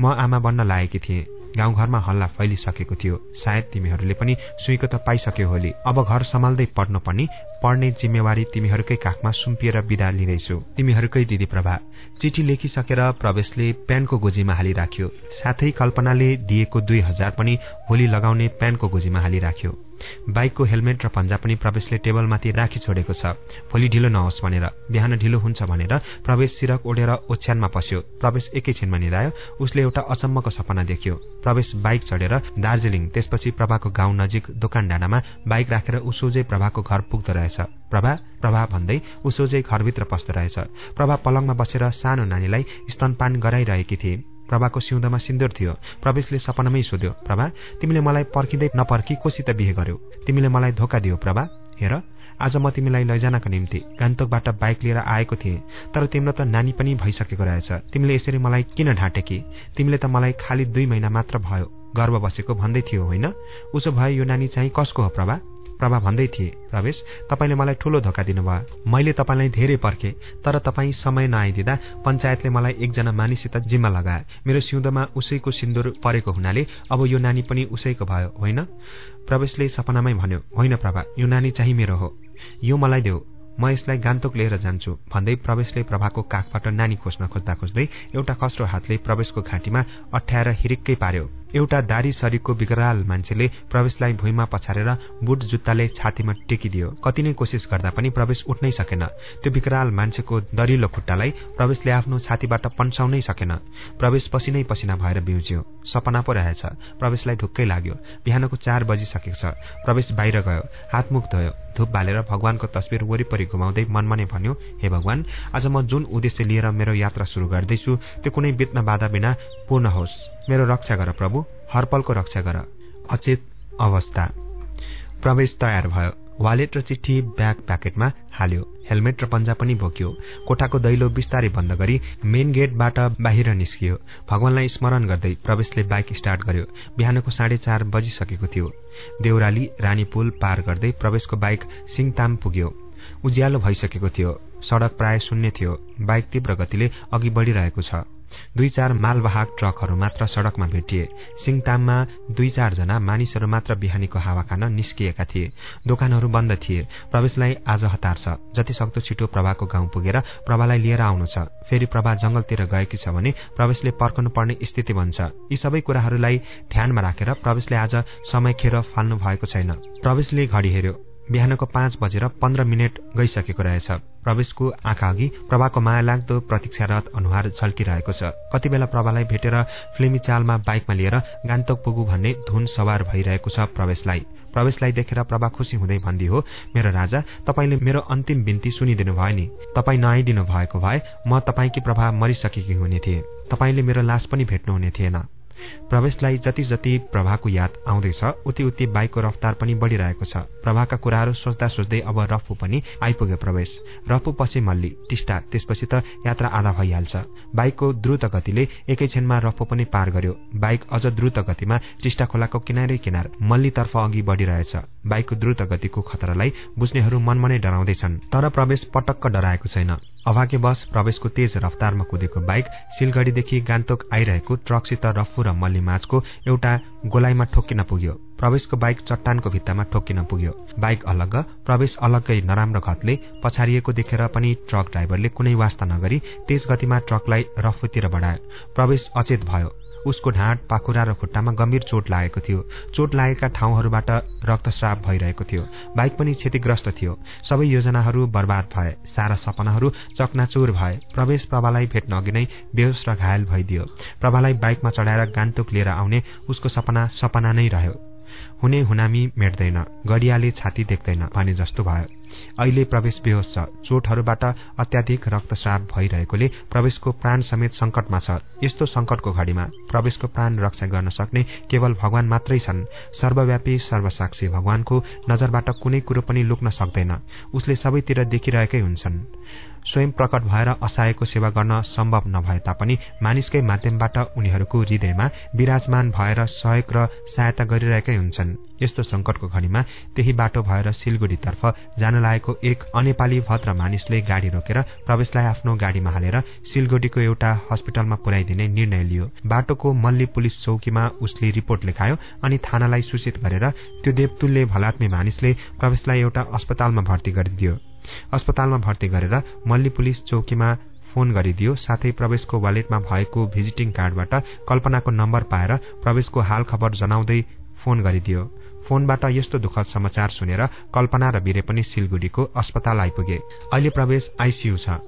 म आमा बन्न लागेकी थिएँ। गाउँघरमा हल्ला फैलिसकेको थियो। सायद तिमीहरूले पनि सुईको त पाइसक्यो होली। अब घर सम्हाल्दै पढ्नु पनि पढ्ने जिम्मेवारी तिमीहरूकै काखमा सुम्पिएर विदा लिँदैछु। तिमीहरूकै दिदी प्रभा चिठी लेखिसकेर प्रवेशले प्यान्टको गोजीमा हालिराख्यो। साथै कल्पनाले दिएको दुई हजार पनि भोलि लगाउने प्यान्टको गोजीमा हालिराख्यो। बाइकको हेलमेट र पन्जा पनि प्रवेशले टेबलमाथि राखी छोडेको छ। भोलि ढिलो नहोस् भनेर बिहान ढिलो हुन्छ भनेर प्रवेश सिरक ओढेर ओछ्यानमा पस्यो। प्रवेश एकैछिनमा निधायो। उसले एउटा अचम्मको सपना देख्यो। प्रवेश बाइक चढेर दार्जिलिङ त्यसपछि प्रभाको गाउँ नजिक दोकान डाँडामा बाइक राखेर उसोझै प्रभाको घर पुग्दो रहेछ। प्रभा प्रभा भन्दै उसोझै घरभित्र पस्दो रहेछ। प्रभा पलङमा बसेर सानो नानीलाई स्तनपान गराइरहेकी थिए। प्रभाको सिउँदोमा सिन्दुर थियो। प्रवेशले सपनामै सोध्यो प्रभा तिमीले मलाई पर्खिँदै नपर्खी कोसित बिहे गर्यो? तिमीले मलाई धोका दियो प्रभा? हेर आज म तिमीलाई लैजानका निम्ति गान्तोकबाट बाइक लिएर आएको थिएँ तर तिम्रो त नानी पनि भइसकेको रहेछ। तिमीले यसरी मलाई किन ढाँटे कि? तिमीले त मलाई खालि दुई महिना मात्र भयो गर्व बसेको भन्दै थियो होइन? उसो भए यो नानी चाहिँ कसको हो प्रभा? प्रभा भन्दै थिए रमेश। तपाईँले मलाई ठूलो धोका दिनुभयो। मैले तपाईँलाई धेरै पर्खे तर तपाईँ समय नआइदिँदा पञ्चायतले मलाई एकजना मानिससित जिम्मा लगाए। मेरो सिउँदोमा उसैको सिन्दुर परेको हुनाले अब यो नानी पनि उसैको भयो होइन? प्रवेशले सपनामै भन्यो होइन प्रभा यो नानी चाहिँ मेरो हो। यो मलाई देऊ। म यसलाई गान्तोक लिएर जान्छु। भन्दै प्रवेशले प्रभाको काखबाट नानी खोज्न खोज्दा खोज्दै एउटा खस्रो हातले प्रवेशको घाँटीमा अठ्याएर हिरिक्कै पार्यो। एउटा दारी शरीरको विकराल मान्छेले प्रवेशलाई भुइँमा पछारेर बुट जुत्ताले छातीमा टेकिदियो। कति नै कोसिस गर्दा पनि प्रवेश उठ्नै सकेन। त्यो विकराल मान्छेको दरिलो खुट्टालाई प्रवेशले आफ्नो छातीबाट पन्साउनै सकेन। प्रवेश पसिनै पसिना भएर बिउज्यो। सपना पो रहेछ। प्रवेशलाई ढुक्कै लाग्यो। बिहानको चार बजिसकेको छ। प्रवेश बाहिर गयो। हातमुख धोयो। धुप बालेर भगवानको तस्विर वरिपरि घुमाउँदै मनमने भन्यो हे भगवान आज म जुन उद्देश्य लिएर मेरो यात्रा सुरु गर्दैछु त्यो कुनै बित्न बाधा बिना पूर्ण होस्। मेरो रक्षा गर प्रभु। हरपलको रक्षा गर। अचेत अवस्था। प्रवेश तयार भयो। वालेट र चिठी ब्याग प्याकेटमा हाल्यो। हेलमेट र पन्जा पनि बोक्यो। कोठाको दैलो बिस्तारै बन्द गरी मेन गेटबाट बाहिर निस्कियो। भगवानलाई स्मरण गर्दै प्रवेशले बाइक स्टार्ट गर्यो। बिहानको साढे चार बजिसकेको थियो। देउराली रानीपुल पार गर्दै प्रवेशको बाइक सिङताम पुग्यो। उज्यालो भइसकेको थियो। सड़क प्राय शून्य थियो। बाइक तीव्र गतिले अघि बढ़िरहेको छ। दुई चार मालवाहक ट्रकहरू मात्र सड़कमा भेटिए। सिङताममा दुई चारजना मानिसहरू मात्र बिहानीको हावा खान निस्किएका थिए। दोकानहरू बन्द थिए। प्रवेशलाई आज हतार छ। जति सक्दो छिटो प्रभाको गाउँ पुगेर प्रभालाई लिएर आउनु छ। फेरि प्रभा जंगलतिर गएकी छ भने प्रवेशले पर्खनु पर्ने स्थिति बन्छ। यी सबै कुराहरूलाई ध्यानमा राखेर प्रवेशले आज समय खेर फाल्नु भएको छैन। प्रवेशले घडी हेर्यो बिहानको पाँच बजेर पन्ध्र मिनट गइसकेको रहेछ। प्रवेशको आँखा अघि प्रभाको माया लाग्दो प्रतीक्षारत अनुहार झल्किरहेको छ। कति बेला प्रभालाई भेटेर फिल्मी चालमा बाइकमा लिएर गान्तोक पुगु भन्ने धुन सवार भइरहेको छ प्रवेशलाई। प्रवेशलाई देखेर प्रभा खुसी हुँदै भन्दी हो मेरो राजा तपाईँले मेरो अन्तिम बिन्ती सुनिदिनु भयो नि। तपाईँ नआइदिनु भएको भए म तपाईँकी प्रभा मरिसकेकी हुने थिए तपाईँले मेरो लास पनि भेट्नुहुने थिएन प्रवेशलाई जति जति प्रभाको याद आउँदैछ उति उति बाइकको रफ्तार पनि बढ़िरहेको छ। प्रभाका कुराहरू सोच्दा सोच्दै अब रफू पनि आइपुग्यो प्रवेश। रफू पछि मल्ली टिस्टा त्यसपछि त यात्रा आधा भइहाल्छ। बाइकको द्रुत गतिले एकैछिनमा रफू पनि पार गर्यो। बाइक अझ द्रुत गतिमा टिस्टा खोलाको किनारै किनार मल्लीतर्फ अघि बढ़िरहेछ। बाइकको द्रुत गतिको खतरालाई बुझ्नेहरू मनमनै डराउँदैछन्। तर प्रवेश पटक्क डराएको छैन। अभाग्यवश प्रवेशको तेज रफ्तारमा कुदेको बाइक सिलगढ़ीदेखि गान्तोक आइरहेको ट्रकसित रफ्फू र मल्लीमाझको एउटा गोलाइमा ठोक्किन पुग्यो। प्रवेशको बाइक चट्टानको भित्तामा ठोक्किन पुग्यो। बाइक अलग प्रवेश अलग्गै नराम्रो घतले पछारिएको देखेर पनि ट्रक ड्राइभरले कुनै वास्ता नगरी तेज गतिमा ट्रकलाई रफ्फूतिर बढायो। प्रवेश अचेत भयो। उसको ढाँट पाखुरा र खुट्टामा गम्भीर चोट लागेको थियो। चोट लागेका ठाउँहरूबाट रक्तस्राव भइरहेको थियो। बाइक पनि क्षतिग्रस्त थियो। सबै योजनाहरू बर्बाद भए। सारा सपनाहरू चकनाचुर भए। प्रवेश प्रभालाई भेट्न अघि नै बेहोस र घायल भइदियो। प्रभालाई बाइकमा चढाएर गान्तोक लिएर आउने उसको सपना सपना नै रह्यो। हुने हुनामी मेट्दैन गडियाले छाती देख्दैन भने जस्तो भयो। अहिले प्रवेश बेहोस छ। चोटहरूबाट अत्याधिक रक्तस्राव भइरहेकोले प्रवेशको प्राण समेत संकटमा छ। यस्तो संकटको घड़ीमा प्रवेशको प्राण रक्षा गर्न सक्ने केवल भगवान मात्रै छन्। सर्वव्यापी सर्वसाक्षी भगवानको नजरबाट कुनै कुरो पनि लुक्न सक्दैन। उसले सबैतिर देखिरहेकै हुन्छन्। स्वयं प्रकट भएर असहायको सेवा गर्न सम्भव नभए तापनि मानिसकै माध्यमबाट उनीहरूको हृदयमा विराजमान भएर सहयोग र सहायता गरिरहेकै हुन्छन्। यस्तो संकटको घड़ीमा त्यही बाटो भएर सिलगढ़ीतर्फ जान लागेको एक अनेपाली भद्र मानिसले गाडी रोकेर प्रवेशलाई आफ्नो गाडीमा हालेर सिलगढ़ीको एउटा हस्पिटलमा पुर्याइदिने निर्णय लियो। बाटोको मल्ली पुलिस चौकीमा उसले रिपोर्ट लेखायो अनि थानालाई सूचित गरेर त्यो देवतुल्य भलात्मे मानिसले प्रवेशलाई एउटा अस्पतालमा भर्ती गरिदियो। अस्पतालमा भर्ती गरेर मल्ली पुलिस चौकीमा फोन गरिदियो साथै प्रवेशको वालेटमा भएको भिजिटिङ कार्डबाट कल्पनाको नम्बर पाएर प्रवेशको हाल खबर जनाउँदै फोन गरिदियो। फोनबाट यस्तो दुःखद समाचार सुनेर कल्पना र वीरे पनि सिलगुडीको अस्पताल आइपुगे। अहिले प्रवेश आइसियू छ।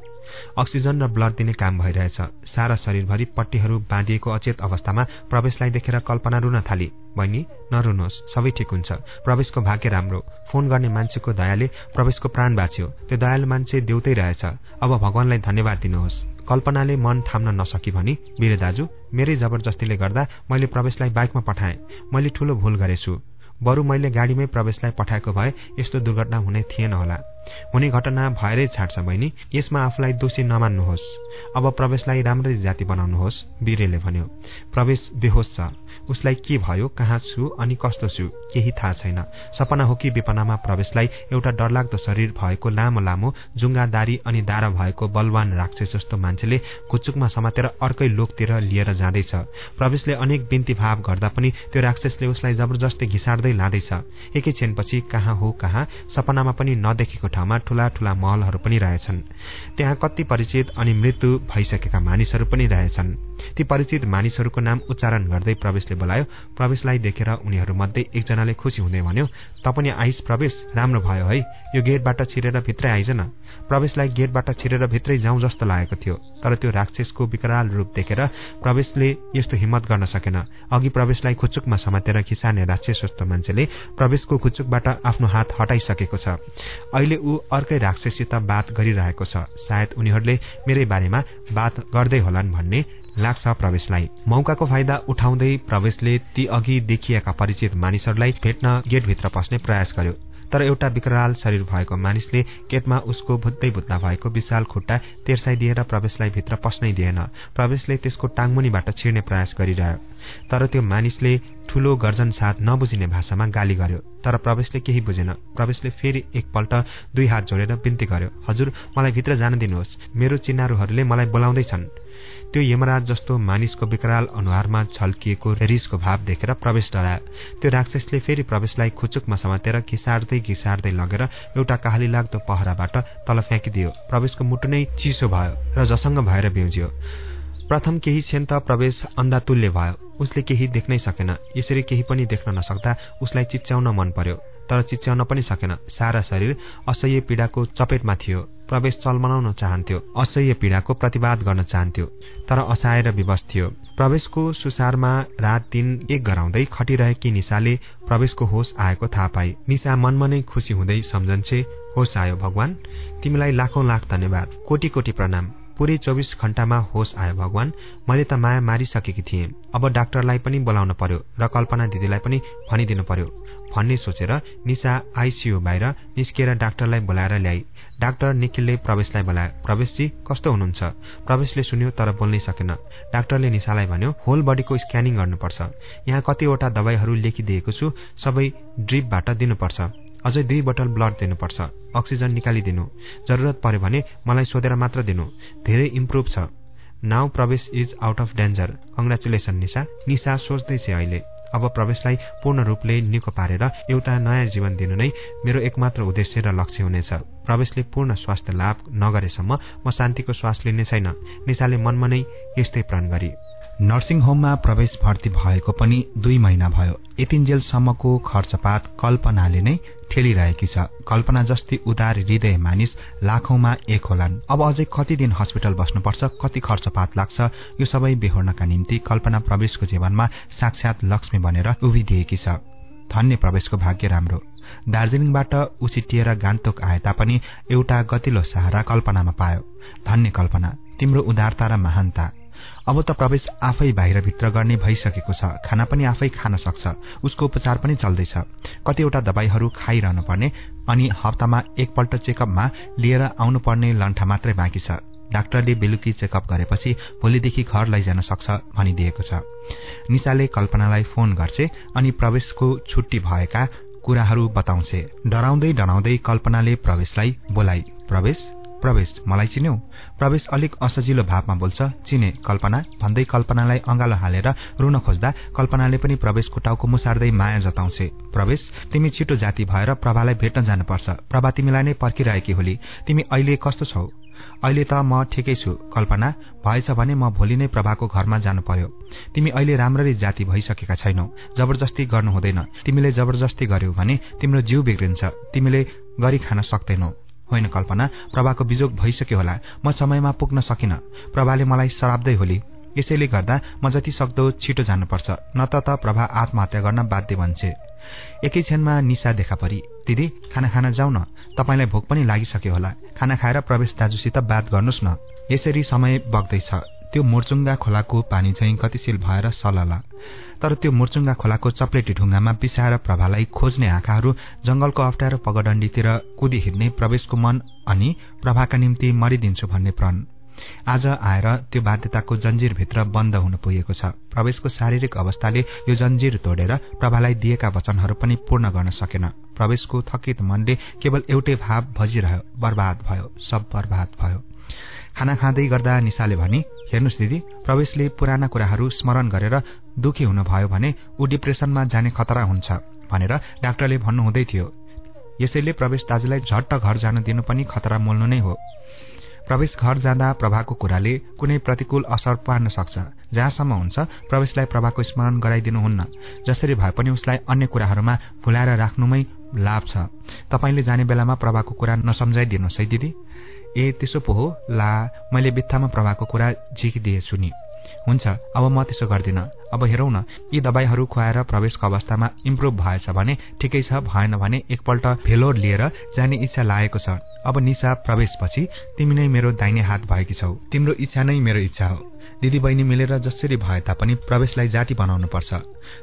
अक्सिजन र ब्लड दिने काम भइरहेछ। सारा शरीरभरि पट्टीहरू बाँधिएको अचेत अवस्थामा प्रवेशलाई देखेर कल्पना रुन थाली। बहिनी नरुनुहोस्। सबै ठिक हुन्छ। प्रवेशको भाग्य राम्रो। फोन गर्ने मान्छेको दयाले प्रवेशको प्राण बाँच्यो। त्यो दयालु मान्छे देउतै रहेछ। अब भगवानलाई धन्यवाद दिनुहोस्। कल्पनाले मन थाम्न नसकी भनी वीरे दाजु मेरै जबरजस्तीले गर्दा मैले प्रवेशलाई बाइकमा पठाएँ। मैले ठूलो भूल गरेछु। बरु मैले गाडीमै प्रवेशलाई पठाएको भए यस्तो दुर्घटना हुने थिएन होला। हुने घटना भएरै छाड्छ बहिनी यसमा आफूलाई दोषी नमान्नुहोस्। अब प्रवेशलाई राम्ररी जाति बनाउनुहोस् वीरेले भन्यो। प्रवेश बेहोस छ। उसलाई के भयो कहाँ छु अनि कस्तो छु केही थाहा छैन। सपना हो कि विपनामा प्रवेशलाई एउटा डरलाग्दो शरीर भएको लामो लामो जुङ्गादारी अनि दारा भएको बलवान राक्षस जस्तो मान्छेले खुचुकमा समातेर अर्कै लोकतिर लिएर जाँदैछ। प्रवेशले अनेक बिन्ती भाव गर्दा पनि त्यो राक्षसले उसलाई जबरजस्ती घिसाड्दै लाँदैछ। एकै क्षणपछि कहाँ हो कहाँ सपनामा पनि नदेखेको ठाउँमा ठूला ठूला महलहरू पनि रहेछन्। त्यहाँ कति परिचित अनि मृत्यु भइसकेका मानिसहरू पनि रहेछन्। ती परिचित मानिसहरूको नाम उच्चारण गर्दै प्रवेशले बोलायो प्रवेशलाई देखेर उनीहरूमध्ये एकजनाले खुसी हुँदै भन्यो त पनि आइस प्रवेश राम्रो भयो है यो गेटबाट छिरेर भित्रै आइजन। प्रवेशलाई गेटबाट छिरेर भित्रै जाउँ जस्तो लागेको थियो तर त्यो राक्षसको विकराल रूप देखेर प्रवेशले यस्तो हिम्मत गर्न सकेन। अघि प्रवेशलाई खुचुकमा समातेर खिसार्ने राक्षस जस्तो मान्छेले प्रवेशको खुचुकबाट आफ्नो हात हटाइसकेको छ। अहिले ऊ अर्कै राक्षससित बात गरिरहेको छ। सायद उनीहरूले मेरै बारेमा बात गर्दै होलान् भन्ने लाग्छ प्रवेशलाई। मौकाको फाइदा उठाउँदै प्रवेशले ती अघि देखिएका परिचित मानिसहरूलाई भेट्न गेटभित्र पस्ने प्रयास गर्यो। तर एउटा विकराल शरीर भएको मानिसले गेटमा उसको भुत्दै भुत्ता भएको विशाल खुट्टा तेर्साइदिएर प्रवेशलाई भित्र पस्नै दिएन। प्रवेशले त्यसको टाङमुनिबाट छिर्ने प्रयास गरिरह्यो। तर त्यो मानिसले ठूलो गर्जन साथ नबुझिने भाषामा गाली गर्यो। तर प्रवेशले केही बुझेन। प्रवेशले फेरि एकपल्ट दुई हात जोडेर बिन्ती गर्यो। हजुर मलाई भित्र जान दिनुहोस्। मेरो चिनारूहरूले मलाई बोलाउँदैछन्। त्यो यमराज जस्तो मानिसको विकराल अनुहारमा छल्किएको रिसको भाव देखेर प्रवेश डरायो। त्यो राक्षसले फेरि प्रवेशलाई खुचुकमा समातेर घिसार्दै घिसार्दै लगेर एउटा काहली लाग्दो पहराबाट तल फ्याँकिदियो। प्रवेशको मुटु नै चिसो भयो र जसङ्ग भएर बिउजियो प्रथम केही क्षण त प्रवेश अन्धातुल्य भयो। उसले केही देख्नै सकेन। यसरी केही पनि देख्न नसक्दा उसलाई चिच्याउन मन पर्यो। तर चिच्याउन पनि सकेन। सारा शरीर असह्य पीडाको चपेटमा थियो। प्रवेश चलमनाउन चाहन्थ्यो। असह्य पीडाको प्रतिवाद गर्न चाहन्थ्यो। तर असाएर विवश थियो। प्रवेशको सुसारमा रात दिन एक गराउँदै खटिरहेकी निशाले प्रवेशको होस आएको थाहा पाए निशा मनमनै खुसी हुँदै सम्झन्छे होस आयो भगवान तिमीलाई लाखौं लाख धन्यवाद। कोटी कोटी प्रणाम। पुरै चौबिस घण्टामा होस आयो भगवान। मैले त माया मारिसकेकी थिएँ। अब डाक्टरलाई पनि बोलाउन पर्यो र कल्पना दिदीलाई पनि भनिदिनु पर्यो। भन्ने सोचेर निशा आइसियू बाहिर निस्किएर डाक्टरलाई बोलाएर ल्याई। डाक्टर निखिलले प्रवेशलाई बोलायो प्रवेशजी कस्तो हुनुहुन्छ? प्रवेशले सुन्यो तर बोल्नै सकेन। डाक्टरले निशालाई भन्यो होल बडीको स्क्यानिङ गर्नुपर्छ। यहाँ कतिवटा दवाईहरू लेखिदिएको छु सबै ड्रिपबाट दिनुपर्छ। अझै दुई बोतल ब्लड दिनुपर्छ अक्सिजन निकालिदिनु। जरुरत पर्यो भने मलाई सोधेर मात्र दिनु। धेरै इम्प्रुभ छ। Now Pravesh is out of danger. Congratulation Nisha. Nisha सोच्दैछ अहिले। अब प्रवेशलाई पूर्ण रूपले निको पारेर एउटा नयाँ जीवन दिनु नै मेरो एकमात्र उद्देश्य र लक्ष्य हुनेछ। प्रवेशले पूर्ण स्वास्थ्य लाभ नगरेसम्म म शान्तिको श्वास लिने छैन। निशाले मनमा नै यस्तै प्रण गरी। नर्सिङ होममा प्रवेश भर्ती भएको पनि दुई महिना भयो। यतिन्जेलसम्मको खर्चपात कल्पनाले नै ठेलिरहेकी छ। कल्पना जस्ती उदार हृदय मानिस लाखौंमा एक होलान्। अब अझै कति दिन हस्पिटल बस्नुपर्छ कति खर्चपात लाग्छ यो सबै बेहोर्नका निम्ति कल्पना प्रवेशको जीवनमा साक्षात लक्ष्मी बनेर उभिदिएकी छ। धन्य प्रवेशको भाग्य राम्रो। दार्जीलिङबाट उसिटिएर गान्तोक आए तापनि एउटा गतिलो सहारा कल्पनामा पायो। धन्य कल्पना। तिम्रो उदारता र महानता। अब त प्रवेश आफै बाहिरभित्र गर्ने भइसकेको छ। खाना पनि आफै खान सक्छ। उसको उपचार पनि चल्दैछ। कतिवटा दबाईहरू खाइरहनु पर्ने अनि हप्तामा एकपल्ट चेकअपमा लिएर आउनुपर्ने लन्ठा मात्रै बाँकी छ। डाक्टरले बेलुकी चेकअप गरेपछि भोलिदेखि घर लैजान सक्छ भनिदिएको छ। निशाले कल्पनालाई फोन गर्छे अनि प्रवेशको छुट्टी भएका कुराहरू बताउँछे। डराउँदै डराउँदै कल्पनाले प्रवेशलाई बोलाई प्रवेश? प्रवेश मलाई चिन्यौ। प्रवेश अलिक असजिलो भावमा बोल्छ चिने कल्पना भन्दै कल्पनालाई अंगालो हालेर रुन खोज्दा कल्पनाले पनि प्रवेशको टाउको मुसार्दै माया जताउँछे। प्रवेश तिमी छिटो जाति भएर प्रभालाई भेट्न जानुपर्छ। प्रभा तिमीलाई नै पर्खिरहेकी होली। तिमी अहिले कस्तो छौ? अहिले त म ठिकै छु कल्पना। भएछ भने म भोलि नै प्रभाको घरमा जानु पर्यो। तिमी अहिले राम्ररी जाति भइसकेका छैनौ। जबरजस्ती गर्नु हुँदैन। तिमीले जबरजस्ती गर्यौ भने तिम्रो जीव बिग्रिन्छ। तिमीले गरी खान सक्दैनौ। होइन कल्पना प्रभाको बिजोग भइसक्यो होला। म समयमा पुग्न सकिन। प्रभाले मलाई सराप्दै होली। यसैले गर्दा म जति सक्दो छिटो जानुपर्छ न त प्रभा आत्महत्या गर्न बाध्य भन्छे एकै क्षणमा निशा देखा परी। दिदी खाना खान जाउ न तपाईँलाई भोक पनि लागिसक्यो होला। खाना खाएर प्रवेश दाजुसित बात गर्नुहोस् न। यसरी समय बग्दैछ। त्यो मुर्चुङ्गा खोलाको पानी चाहिँ गतिशील भएर सलला। तर त्यो मुर्चुङ्गा खोलाको चप्लेटी ढुङ्गामा पिसाएर प्रभालाई खोज्ने आँखाहरू जंगलको अप्ठ्यारो पगडण्डीतिर कुदी हिँड्ने प्रवेशको मन अनि प्रभाका निम्ति मरिदिन्छु भन्ने प्रण। आज आएर त्यो बाध्यताको जन्जिरभित्र बन्द हुन पुगेको छ। प्रवेशको शारीरिक अवस्थाले यो जन्जिर तोडेर प्रभालाई दिएका वचनहरू पनि पूर्ण गर्न सकेन। प्रवेशको थकित मनले केवल एउटै भाव भजिरह्यो। बर्बाद भयो। सब बर्बाद भयो। खाना खाँदै गर्दा निशाले भने हेर्नुहोस् दिदी प्रवेशले पुराना कुराहरू स्मरण गरेर दुखी हुनुभयो भने ऊ डिप्रेसनमा जाने खतरा हुन्छ भनेर डाक्टरले भन्नुहुँदै थियो। यसैले प्रवेश दाजुलाई झट्ट घर जान दिनु पनि खतरा मोल्नु नै हो। प्रवेश घर जाँदा प्रभाको कुराले कुनै प्रतिकूल असर पार्न सक्छ। जहाँसम्म हुन्छ प्रवेशलाई प्रभाको स्मरण गराइदिनुहुन्न। जसरी भए पनि उसलाई अन्य कुराहरूमा भुलाएर राख्नुमै लाभ छ। तपाईँले जाने बेलामा प्रभाको कुरा नसम्झाइदिनुहोस् है दिदी। ए त्यसो पो हो। ला मैले बित्थामा प्रभाको कुरा झिकिदिएछु नि। हुन्छ अब म त्यसो गर्दिन। अब हेरौँ न यी दबाईहरू खुवाएर प्रवेशको अवस्थामा इम्प्रुभ भएछ भने ठिकै छ भएन भने एकपल्ट भेलोर लिएर जाने इच्छा लागेको छ। अब निशा प्रवेशपछि तिमी नै मेरो दाहिने हात भएकी छौ। तिम्रो इच्छा नै मेरो इच्छा हो। दिदी बहिनी मिलेर जसरी भए तापनि प्रवेशलाई जाति बनाउनु पर्छ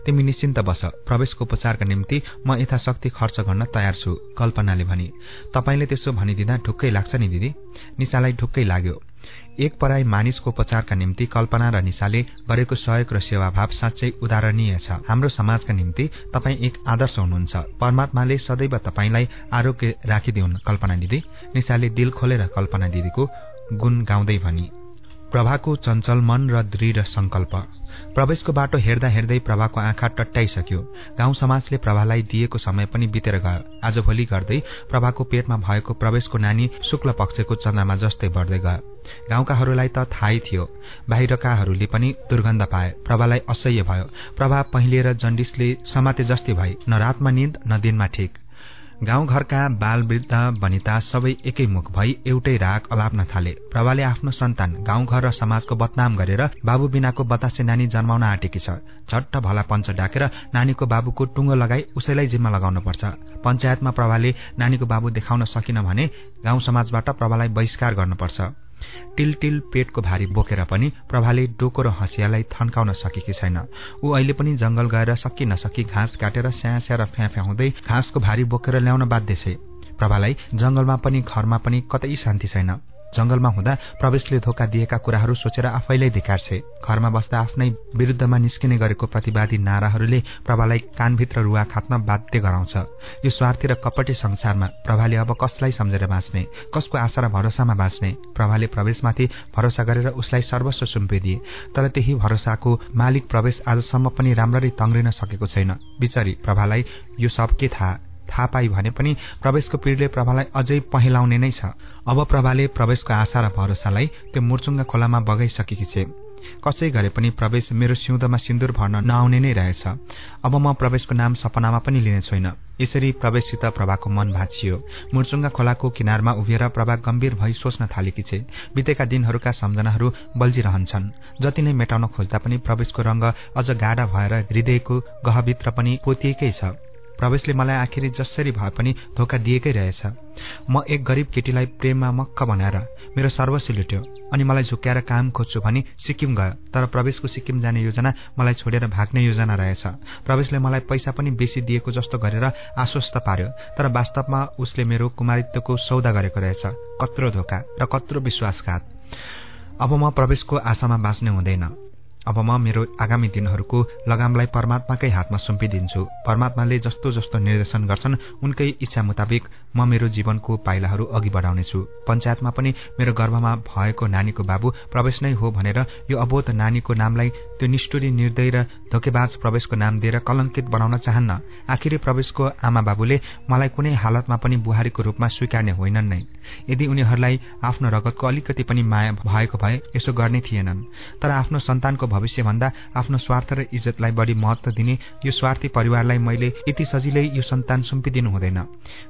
तिमी निश्चिन्त बस प्रवेशको उपचारका निम्ति म यथाशक्ति खर्च गर्न तयार छु कल्पनाले भनी। तपाईँले त्यसो भनिदिँदा ढुक्कै लाग्छ नि दिदी? निशालाई ढुक्कै लाग्यो। एक पराई मानिसको उपचारका निम्ति कल्पना र निशाले गरेको सहयोग र सेवाभाव साँच्चै उदाहरणीय छ। हाम्रो समाजका निम्ति तपाईँ एक आदर्श हुनुहुन्छ। परमात्माले सदैव तपाईँलाई आरोग्य राखिदिउन् कल्पना दिदी। निशाले दिल खोलेर कल्पना दिदीको गुण गाउँदै भनी। प्रभाको चञ्चल मन र दृढ संकल्प। प्रवेशको बाटो हेर्दा हेर्दै प्रभाको आँखा टट्टाइसक्यो गाउँ समाजले प्रभालाई दिएको समय पनि बितेर गयो। आजभोलि गर्दै प्रभाको पेटमा भएको प्रवेशको नानी शुक्ल पक्षको चन्द्रमा जस्तै बढ्दै गयो। गाउँकाहरूलाई त थाहै थियो। बाहिरकाहरूले पनि दुर्गन्ध पाए। प्रभालाई असह्य भयो। प्रभा पहिलिएर जन्डिसले समाते जस्तै भए न रातमा निन्द न दिनमा ठिक। गाउँघरका बाल वृद्ध वनिता सबै एकै मुख भई एउटै राग अलाप्न थाले। प्रभाले आफ्नो सन्तान गाउँघर र समाजको बदनाम गरेर बाबु बिनाको बतासे नानी जन्माउन आँटेकी छ। झट्ट भला पञ्च डाकेर नानीको बाबुको टुङ्गो लगाई उसैलाई जिम्मा लगाउनुपर्छ। पञ्चायतमा प्रभाले नानीको बाबु देखाउन सकिन भने गाउँ समाजबाट प्रभालाई बहिष्कार गर्नुपर्छ। टिल टिल पेटको भारी बोकेर पनि प्रभाले डोको र हँसियालाई थन्काउन सकेकी छैन। ऊ अहिले पनि जंगल गएर सकि नसकी घाँस काटेर स्या स्या र फ्या फ्या हुँदै घाँसको भारी बोकेर ल्याउन बाध्य छे। प्रभालाई जंगलमा पनि घरमा पनि कतै शान्ति छैन। जंगलमा हुँदा प्रवेशले धोका दिएका कुराहरू सोचेर आफैलाई धिकार्छे। घरमा बस्दा आफ्नै विरूद्धमा निस्किने गरेको प्रतिवादी नाराहरूले प्रभालाई कानभित्र रुवा खात्न बाध्य गराउँछ। यो स्वार्थी र कपटी संसारमा प्रभाले अब कसलाई सम्झेर बाँच्ने कसको आशा र भरोसामा बाँच्ने? प्रभाले प्रवेशमाथि भरोसा गरेर उसलाई सर्वस्व सुम्पिदिए तर त्यही भरोसाको मालिक प्रवेश आजसम्म पनि राम्ररी तङ्ग्रिन सकेको छैन। बिचरी प्रभालाई यो सब के थाहा? थाहा पाई भने पनि प्रवेशको पीड़ले प्रभालाई अझै पहिलाउने नै छ। अब प्रभाले प्रवेशको आशा र भरोसालाई त्यो मुर्चुङ्गा खोलामा बगाइसकेकी छे। कसै गरे पनि प्रवेश मेरो सिउँदोमा सिन्दुर भर्न नआउने नै रहेछ। अब म प्रवेशको नाम सपनामा पनि लिने छैन। यसरी प्रवेशसित प्रभाको मन भाँचियो। मुर्चुङ्गा खोलाको किनारमा उभिएर प्रभा गम्भीर भई सोच्न थालेकी छे। बितेका दिनहरूका सम्झनाहरू बल्झिरहन्छन्। जति नै मेटाउन खोज्दा पनि प्रवेशको रंग अझ गाढा भएर हृदयको गहभित्र पनि पोतिएकै छ। प्रवेशले मलाई आखिरी जसरी भए पनि धोका दिएकै रहेछ। म एक गरिब केटीलाई प्रेममा मक्क बनाएर मेरो सर्वस्व लुट्यो अनि मलाई झुक्क्याएर काम खोज्छु भने सिक्किम गयो। तर प्रवेशको सिक्किम जाने योजना मलाई छोडेर भाग्ने योजना रहेछ। प्रवेशले मलाई पैसा पनि बेसी दिएको जस्तो गरेर आश्वस्त पार्यो तर वास्तवमा उसले मेरो कुमारित्वको सौदा गरेको रहेछ। कत्रो धोका र कत्रो विश्वासघात। अब म प्रवेशको आशामा बाँच्ने हुँदैन। अब म मेरो आगामी दिनहरूको लगामलाई परमात्माकै हातमा सुम्पिदिन्छु। परमात्माले जस्तो जस्तो निर्देशन गर्छन् उनकै इच्छा मुताबिक म मेरो जीवनको पाइलाहरू अघि बढाउनेछु। पञ्चायतमा पनि मेरो गर्भमा भएको नानीको बाबु प्रवेश नै हो भनेर यो अबोध नानीको नामलाई त्यो निष्ठुरी निर्दय र धोकेबाज प्रवेशको नाम दिएर कलंकित बनाउन चाहन्न। आखिरी प्रवेशको आमा बाबुले मलाई कुनै हालतमा पनि बुहारीको रूपमा स्वीकार्ने होइनन् नै। यदि उनीहरूलाई आफ्नो रगतको अलिकति पनि माया भएको भए यसो गर्ने थिएनन्। तर आफ्नो सन्तानको भविष्यभन्दा आफ्नो स्वार्थ र इज्जतलाई बढी महत्व दिने यो स्वार्थी परिवारलाई मैले यति सजिलै यो सन्तान सुम्पिदिनु हुँदैन।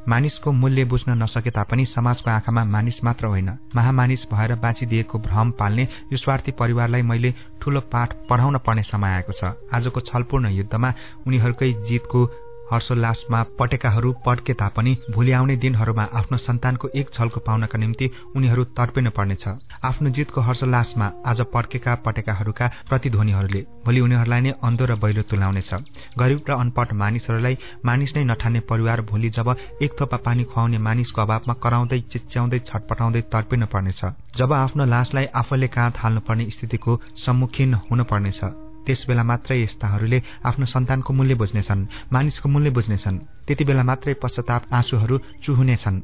मानिसको मूल्य बुझ्न नसके तापनि समाजको आँखामा मानिस मात्र होइन। महामानिस भएर बाँचिदिएको भ्रम पाल्ने यो स्वार्थी परिवारलाई मैले ठूलो पाठ पढाउन पर्ने समय आएको छ। आजको छलपूर्ण युद्धमा उनीहरूकै जितको हर्षोल्लासमा पटेकाहरू पड्के तापनि भोलि आउने दिनहरूमा आफ्नो सन्तानको एक छलको पाउनका निम्ति उनीहरू तर्पिनु पर्नेछ आफ्नो जितको हर्षोल्लासमा आज पड्केका पटेकाहरूका प्रतिध्वनिहरूले भोलि उनीहरूलाई नै अन्धो र बैलो तुलाउनेछ गरीब र अनपढ मानिसहरूलाई मानिस नै नठान्ने परिवार भोलि जब एक थोपा पानी खुवाउने मानिसको अभावमा कराउँदै चिच्याउँदै छटपटाउँदै तर्पिनु पर्नेछ जब आफ्नो लासलाई आफूले काँध हाल्नुपर्ने स्थितिको सम्मुखीन हुनुपर्नेछ। त्यस बेला मात्रै यस्ताहरूले आफ्नो सन्तानको मूल्य बुझ्नेछन् मानिसको मूल्य बुझ्नेछन् त्यति बेला मात्रै पश्चाताप आँसुहरू चुहुनेछन्।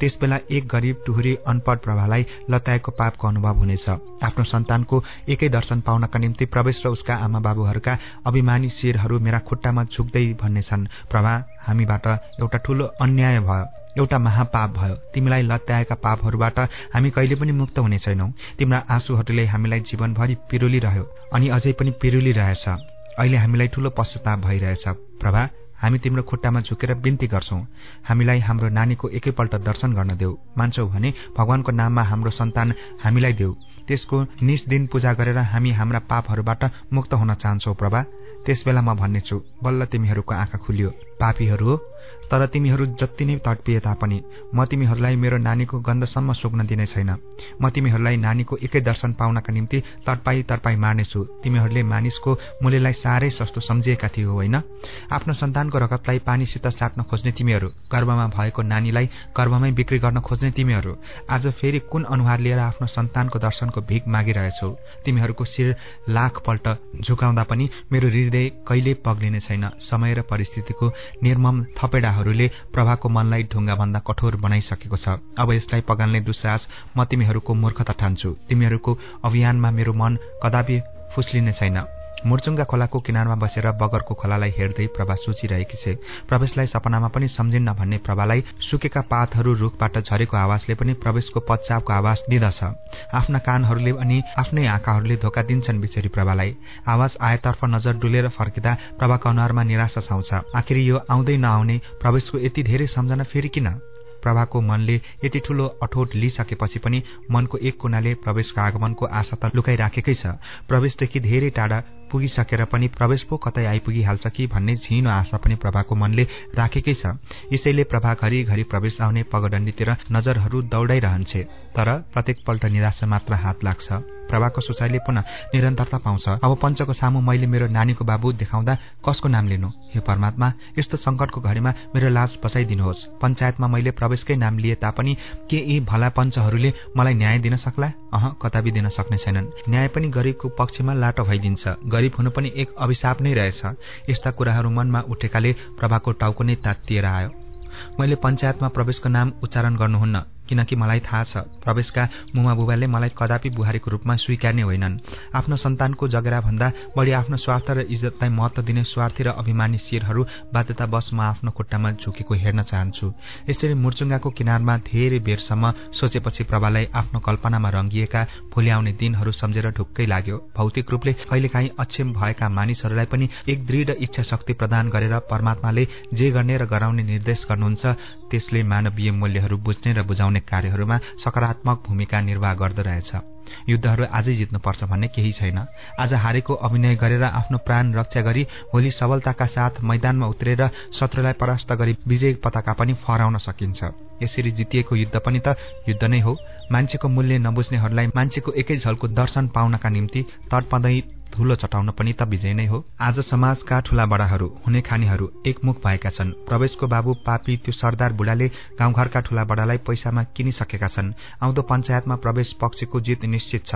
त्यसबेला एक गरिब टुहुरी अनपढ प्रभालाई लताएको पापको अनुभव हुनेछ। आफ्नो सन्तानको एकै दर्शन पाउनका निम्ति प्रवेश र उसका आमा बाबुहरूका अभिमानी शिरहरू मेरा खुट्टामा झुक्दै भन्नेछन् प्रभा हामीबाट एउटा ठूलो अन्याय भयो। एउटा महापाप भयो। तिमीलाई लत्याएका पापहरूबाट हामी कहिले पनि मुक्त हुने छैनौ। तिम्रा आँसुहरूले हामीलाई जीवनभरि पिरोलिरह्यो अनि अझै पनि पिरोलिरहेछ। अहिले हामीलाई ठूलो पश्चाताप भइरहेछ। प्रभा हामी तिम्रो खुट्टामा झुकेर बिन्ती गर्छौं। हामीलाई हाम्रो नानीको एकैपल्ट दर्शन गर्न देऊ। मान्छौ भने भगवानको नाममा हाम्रो सन्तान हामीलाई देऊ। त्यसको निस दिन पूजा गरेर हामी हाम्रा पापहरूबाट मुक्त हुन चाहन्छौ प्रभा। त्यसबेला म भन्नेछु बल्ल तिमीहरूको आँखा खुलियो। पापीहरू हो। तर तिमीहरू जति नै तडपिए तापनि म तिमीहरूलाई मेरो नानीको गन्धसम्म सुक्न दिने छैन। म तिमीहरूलाई नानीको एकै दर्शन पाउनका निम्ति तडपाई तडपाई मार्नेछु। तिमीहरूले मानिसको मूल्यलाई साह्रै सस्तो सम्झिएका थियो होइन? आफ्नो सन्तानको रगतलाई पानीसित साट्न खोज्ने तिमीहरू गर्भमा भएको नानीलाई गर्भमै बिक्री गर्न खोज्ने तिमीहरू आज फेरि कुन अनुहार लिएर आफ्नो सन्तानको दर्शनको भिख मागिरहेछौ? तिमीहरूको शिर लाखपल्ट झुकाउँदा पनि मेरो हृदय कहिल्यै पग्लिने छैन। समय र परिस्थितिको निर्मम थपेडाहरूले प्रभाको मनलाई ढुङ्गाभन्दा कठोर बनाइसकेको छ। अब यसलाई पगाल्ने दुस्साहस म तिमीहरूको मूर्खता ठान्छु। तिमीहरूको अभियानमा मेरो मन कदापि फुस्लिने छैन। मुर्चुङ्गा खोलाको किनारमा बसेर बगरको खोलालाई हेर्दै प्रभा सोचिरहेकी छे। प्रवेशलाई सपनामा पनि सम्झिन्न भन्ने प्रभालाई सुकेका पातहरू रुखबाट झरेको आवाजले पनि प्रवेशको पच्चापको आवाज दिँदछ। आफ्ना कानहरूले अनि आफ्नै आँखाहरूले धोका दिन्छन् बिचरी प्रभालाई। आवाज आएतर्फ नजर डुलेर फर्किँदा प्रभाको अनुहारमा निराशा छाउँछ आखिर यो आउँदै नआउने प्रवेशको यति धेरै सम्झना फेरि किन? प्रभाको मनले यति ठूलो अठोट लिइसकेपछि पनि मनको एक कुनाले प्रवेशको आगमनको आशा त लुकाइराखेकै छ। प्रवेशदेखि धेरै टाढा पुगिसकेर पनि प्रवेश पो कतै आइपुगिहाल्छ कि भन्ने झिनो आशा पनि प्रभाको मनले राखेकै छ। यसैले प्रभा घरिघरि प्रवेश आउने पगडण्डीतिर नजरहरू दौडाइरहन्छे तर प्रत्येक पल्ट निराशा मात्र हात लाग्छ। प्रभाको सोचाइले पुनः निरन्तरता पाउँछ। अब पञ्चको सामु मैले मेरो नानीको बाबु देखाउँदा कसको नाम लिनु? हे परमात्मा यस्तो संकटको घडीमा मेरो लाज बचाइदिनुहोस् पञ्चायतमा मैले प्रवेशकै नाम लिए तापनि के यी भला पञ्चहरूले मलाई न्याय दिन सक्ला? अह कताबी दिन सक्ने छैनन्। न्याय पनि गरिबको पक्षमा लाटो भइदिन्छ। गरिब हुनु पनि एक अभिशाप नै रहेछ। यस्ता कुराहरू मनमा उठेकाले प्रभाको टाउको नै तात्तिएर आयो। मैले पञ्चायतमा प्रवेशको नाम उच्चारण गर्नुहुन्न। किनकि मलाई थाहा छ प्रवेशका मुमा बुबाले मलाई कदापि बुहारीको रूपमा स्वीकार्ने होइनन्। आफ्नो सन्तानको जगेराभन्दा बढी आफ्नो स्वार्थ र इज्जतलाई महत्व दिने स्वार्थी र अभिमानी शिरहरू बाध्यतावश म आफ्नो खुट्टामा झुकेको हेर्न चाहन्छु। यसरी मुर्चुङ्गाको किनारमा धेरै बेरसम्म सोचेपछि प्रभालाई आफ्नो कल्पनामा रङ्गिएका भोलि आउने दिनहरू सम्झेर ढुक्कै लाग्यो। भौतिक रूपले कहिलेकाहीँ अक्षम भएका मानिसहरूलाई पनि एक दृढ इच्छा शक्ति प्रदान गरेर परमात्माले जे गर्ने र गराउने निर्देश गर्नुहुन्छ त्यसले मानवीय मूल्यहरू बुझ्ने र बुझाउने कार्यहरूमा सकारात्मक भूमिका निर्वाह गर्दो रहेछ। युद्धहरू आजै जित्नुपर्छ भन्ने केही छैन। आज हारेको अभिनय गरेर आफ्नो प्राण रक्षा गरी भोलि सबलताका साथ मैदानमा उत्रेर शत्रुलाई परास्त गरी विजय पताका पनि फहराउन सकिन्छ। यसरी जितिएको युद्ध पनि त युद्ध नै हो। मान्छेको मूल्य नबुझ्नेहरूलाई मान्छेको एकै झलको दर्शन पाउनका निम्ति तडपँदै धुलो चटाउन पनि त विजय नै हो। आज समाजका ठूला बडाहरू हुने खानेहरू एकमुख भएका छन्। प्रवेशको बाबु पापी त्यो सरदार बुढाले गाउँघरका ठूला बडालाई पैसामा किनिसकेका छन्। आउँदो पञ्चायतमा प्रवेश पक्षको जित निश्चित छ।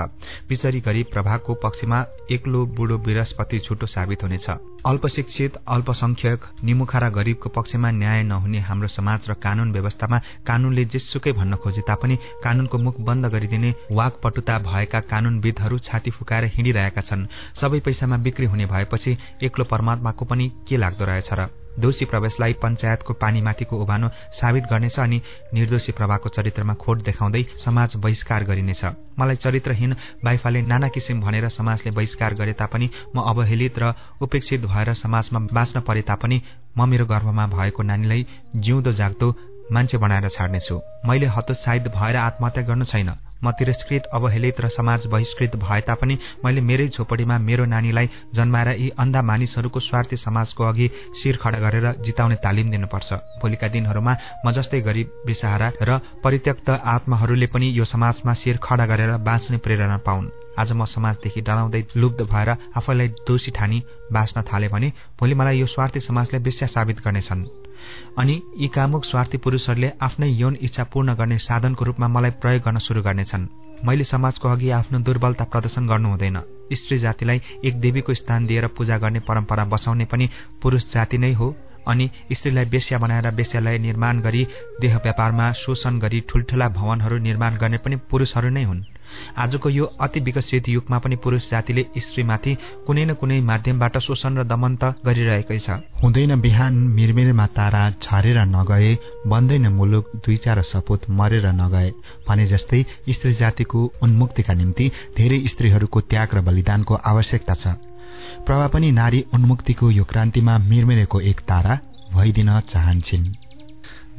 विचरी गरी प्रभागको पक्षमा एक्लो बुढो बृहस्पति छुटो साबित हुनेछ। अल्पशिक्षित अल्पसंख्यक निमुखा र गरीबको पक्षमा न्याय नहुने हाम्रो समाज र कानून व्यवस्थामा कानूनले जेसुकै भन्न खोजे तापनि कानूनको मुख बन्द गरिदिने वाकपटुता भएका कानूनविदहरू छाती फुकाएर हिँडिरहेका छन्। सबै पैसामा बिक्री हुने भएपछि एक्लो परमात्माको पनि के लाग्दो रहेछ र? दोषी प्रवेशलाई पञ्चायतको पानीमाथिको उभानो साबित गर्नेछ अनि निर्दोषी प्रभाको चरित्रमा खोट देखाउँदै समाज बहिष्कार गरिनेछ। मलाई चरित्रहीन बाइफाले नाना किसिम भनेर समाजले बहिष्कार गरे तापनि म अवहेलित र उपेक्षित भएर समाजमा बाँच्न परे तापनि म मेरो गर्भमा भएको नानीलाई जिउँदो जाग्दो मान्छे बनाएर छाड्नेछु। मैले हतोत्साहित भएर आत्महत्या गर्नु छैन। म तिरस्कृत अवहेलित र समाज बहिष्कृत भए तापनि मैले मेरै झोपडीमा मेरो नानीलाई जन्माएर यी अन्धा मानिसहरूको स्वार्थी समाजको अघि शिर खडा गरेर जिताउने तालिम दिनुपर्छ। भोलिका दिनहरूमा म जस्तै गरिब बेसहारा र परित्यक्त आत्माहरूले पनि यो समाजमा शिर खडा गरेर बाँच्ने प्रेरणा पाउन्। आज म समाजदेखि डराउँदै लुब्ध भएर आफैलाई दोषी ठानी बाँच्न थाले भने भोलि मलाई यो स्वार्थी समाजले बेस्या साबित गर्नेछन्। अनि यी कामुक स्वार्थी पुरूषहरूले आफ्नै यौन इच्छा पूर्ण गर्ने साधनको रूपमा मलाई प्रयोग गर्न शुरू गर्नेछन्। मैले समाजको अघि आफ्नो दुर्बलता प्रदर्शन गर्नु हुँदैन। स्त्री जातिलाई एक देवीको स्थान दिएर पूजा गर्ने परम्परा बसाउने पनि पुरुष जाति नै हो। अनि स्त्रीलाई बेस्या बनाएर बेस्यालाई निर्माण गरी देह व्यापारमा शोषण गरी ठूल्ठूला भवनहरू निर्माण गर्ने पनि पुरूषहरू नै हुन्। आजको यो अति विकसित युगमा पनि पुरूष जातिले स्त्रीमाथि कुनै न कुनै माध्यमबाट शोषण र दमन त गरिरहेकै छ। हुँदैन बिहान मिरमिरमा तारा झरेर नगए बन्दैन मुलुक दुई चार सपुत मरेर नगए। भने जस्तै स्त्री जातिको उन्मुक्तिका निम्ति धेरै स्त्रीहरूको त्याग र बलिदानको आवश्यकता छ। प्रभा पनि नारी उन्मुक्तिको यो क्रान्तिमा मिरमिरेको एक तारा भइदिन चाहन्छन्।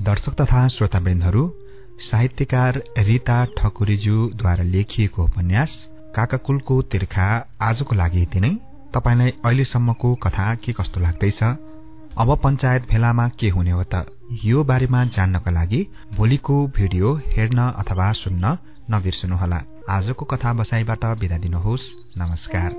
दर्शक तथा श्रोतावृन्दहरू साहित्यकार रीता ठकुरीज्यूद्वारा लेखिएको उपन्यास काकाकुलको तिर्खा आजको लागि यति नै। तपाईँलाई अहिलेसम्मको कथा के कस्तो लाग्दैछ? अब पञ्चायत भेलामा के हुने हो त? यो बारेमा जान्नका लागि भोलिको भिडियो हेर्न अथवा सुन्न नबिर्सनुहोला। आजको कथा बसाईबाट बिदा दिनुहोस्। नमस्कार।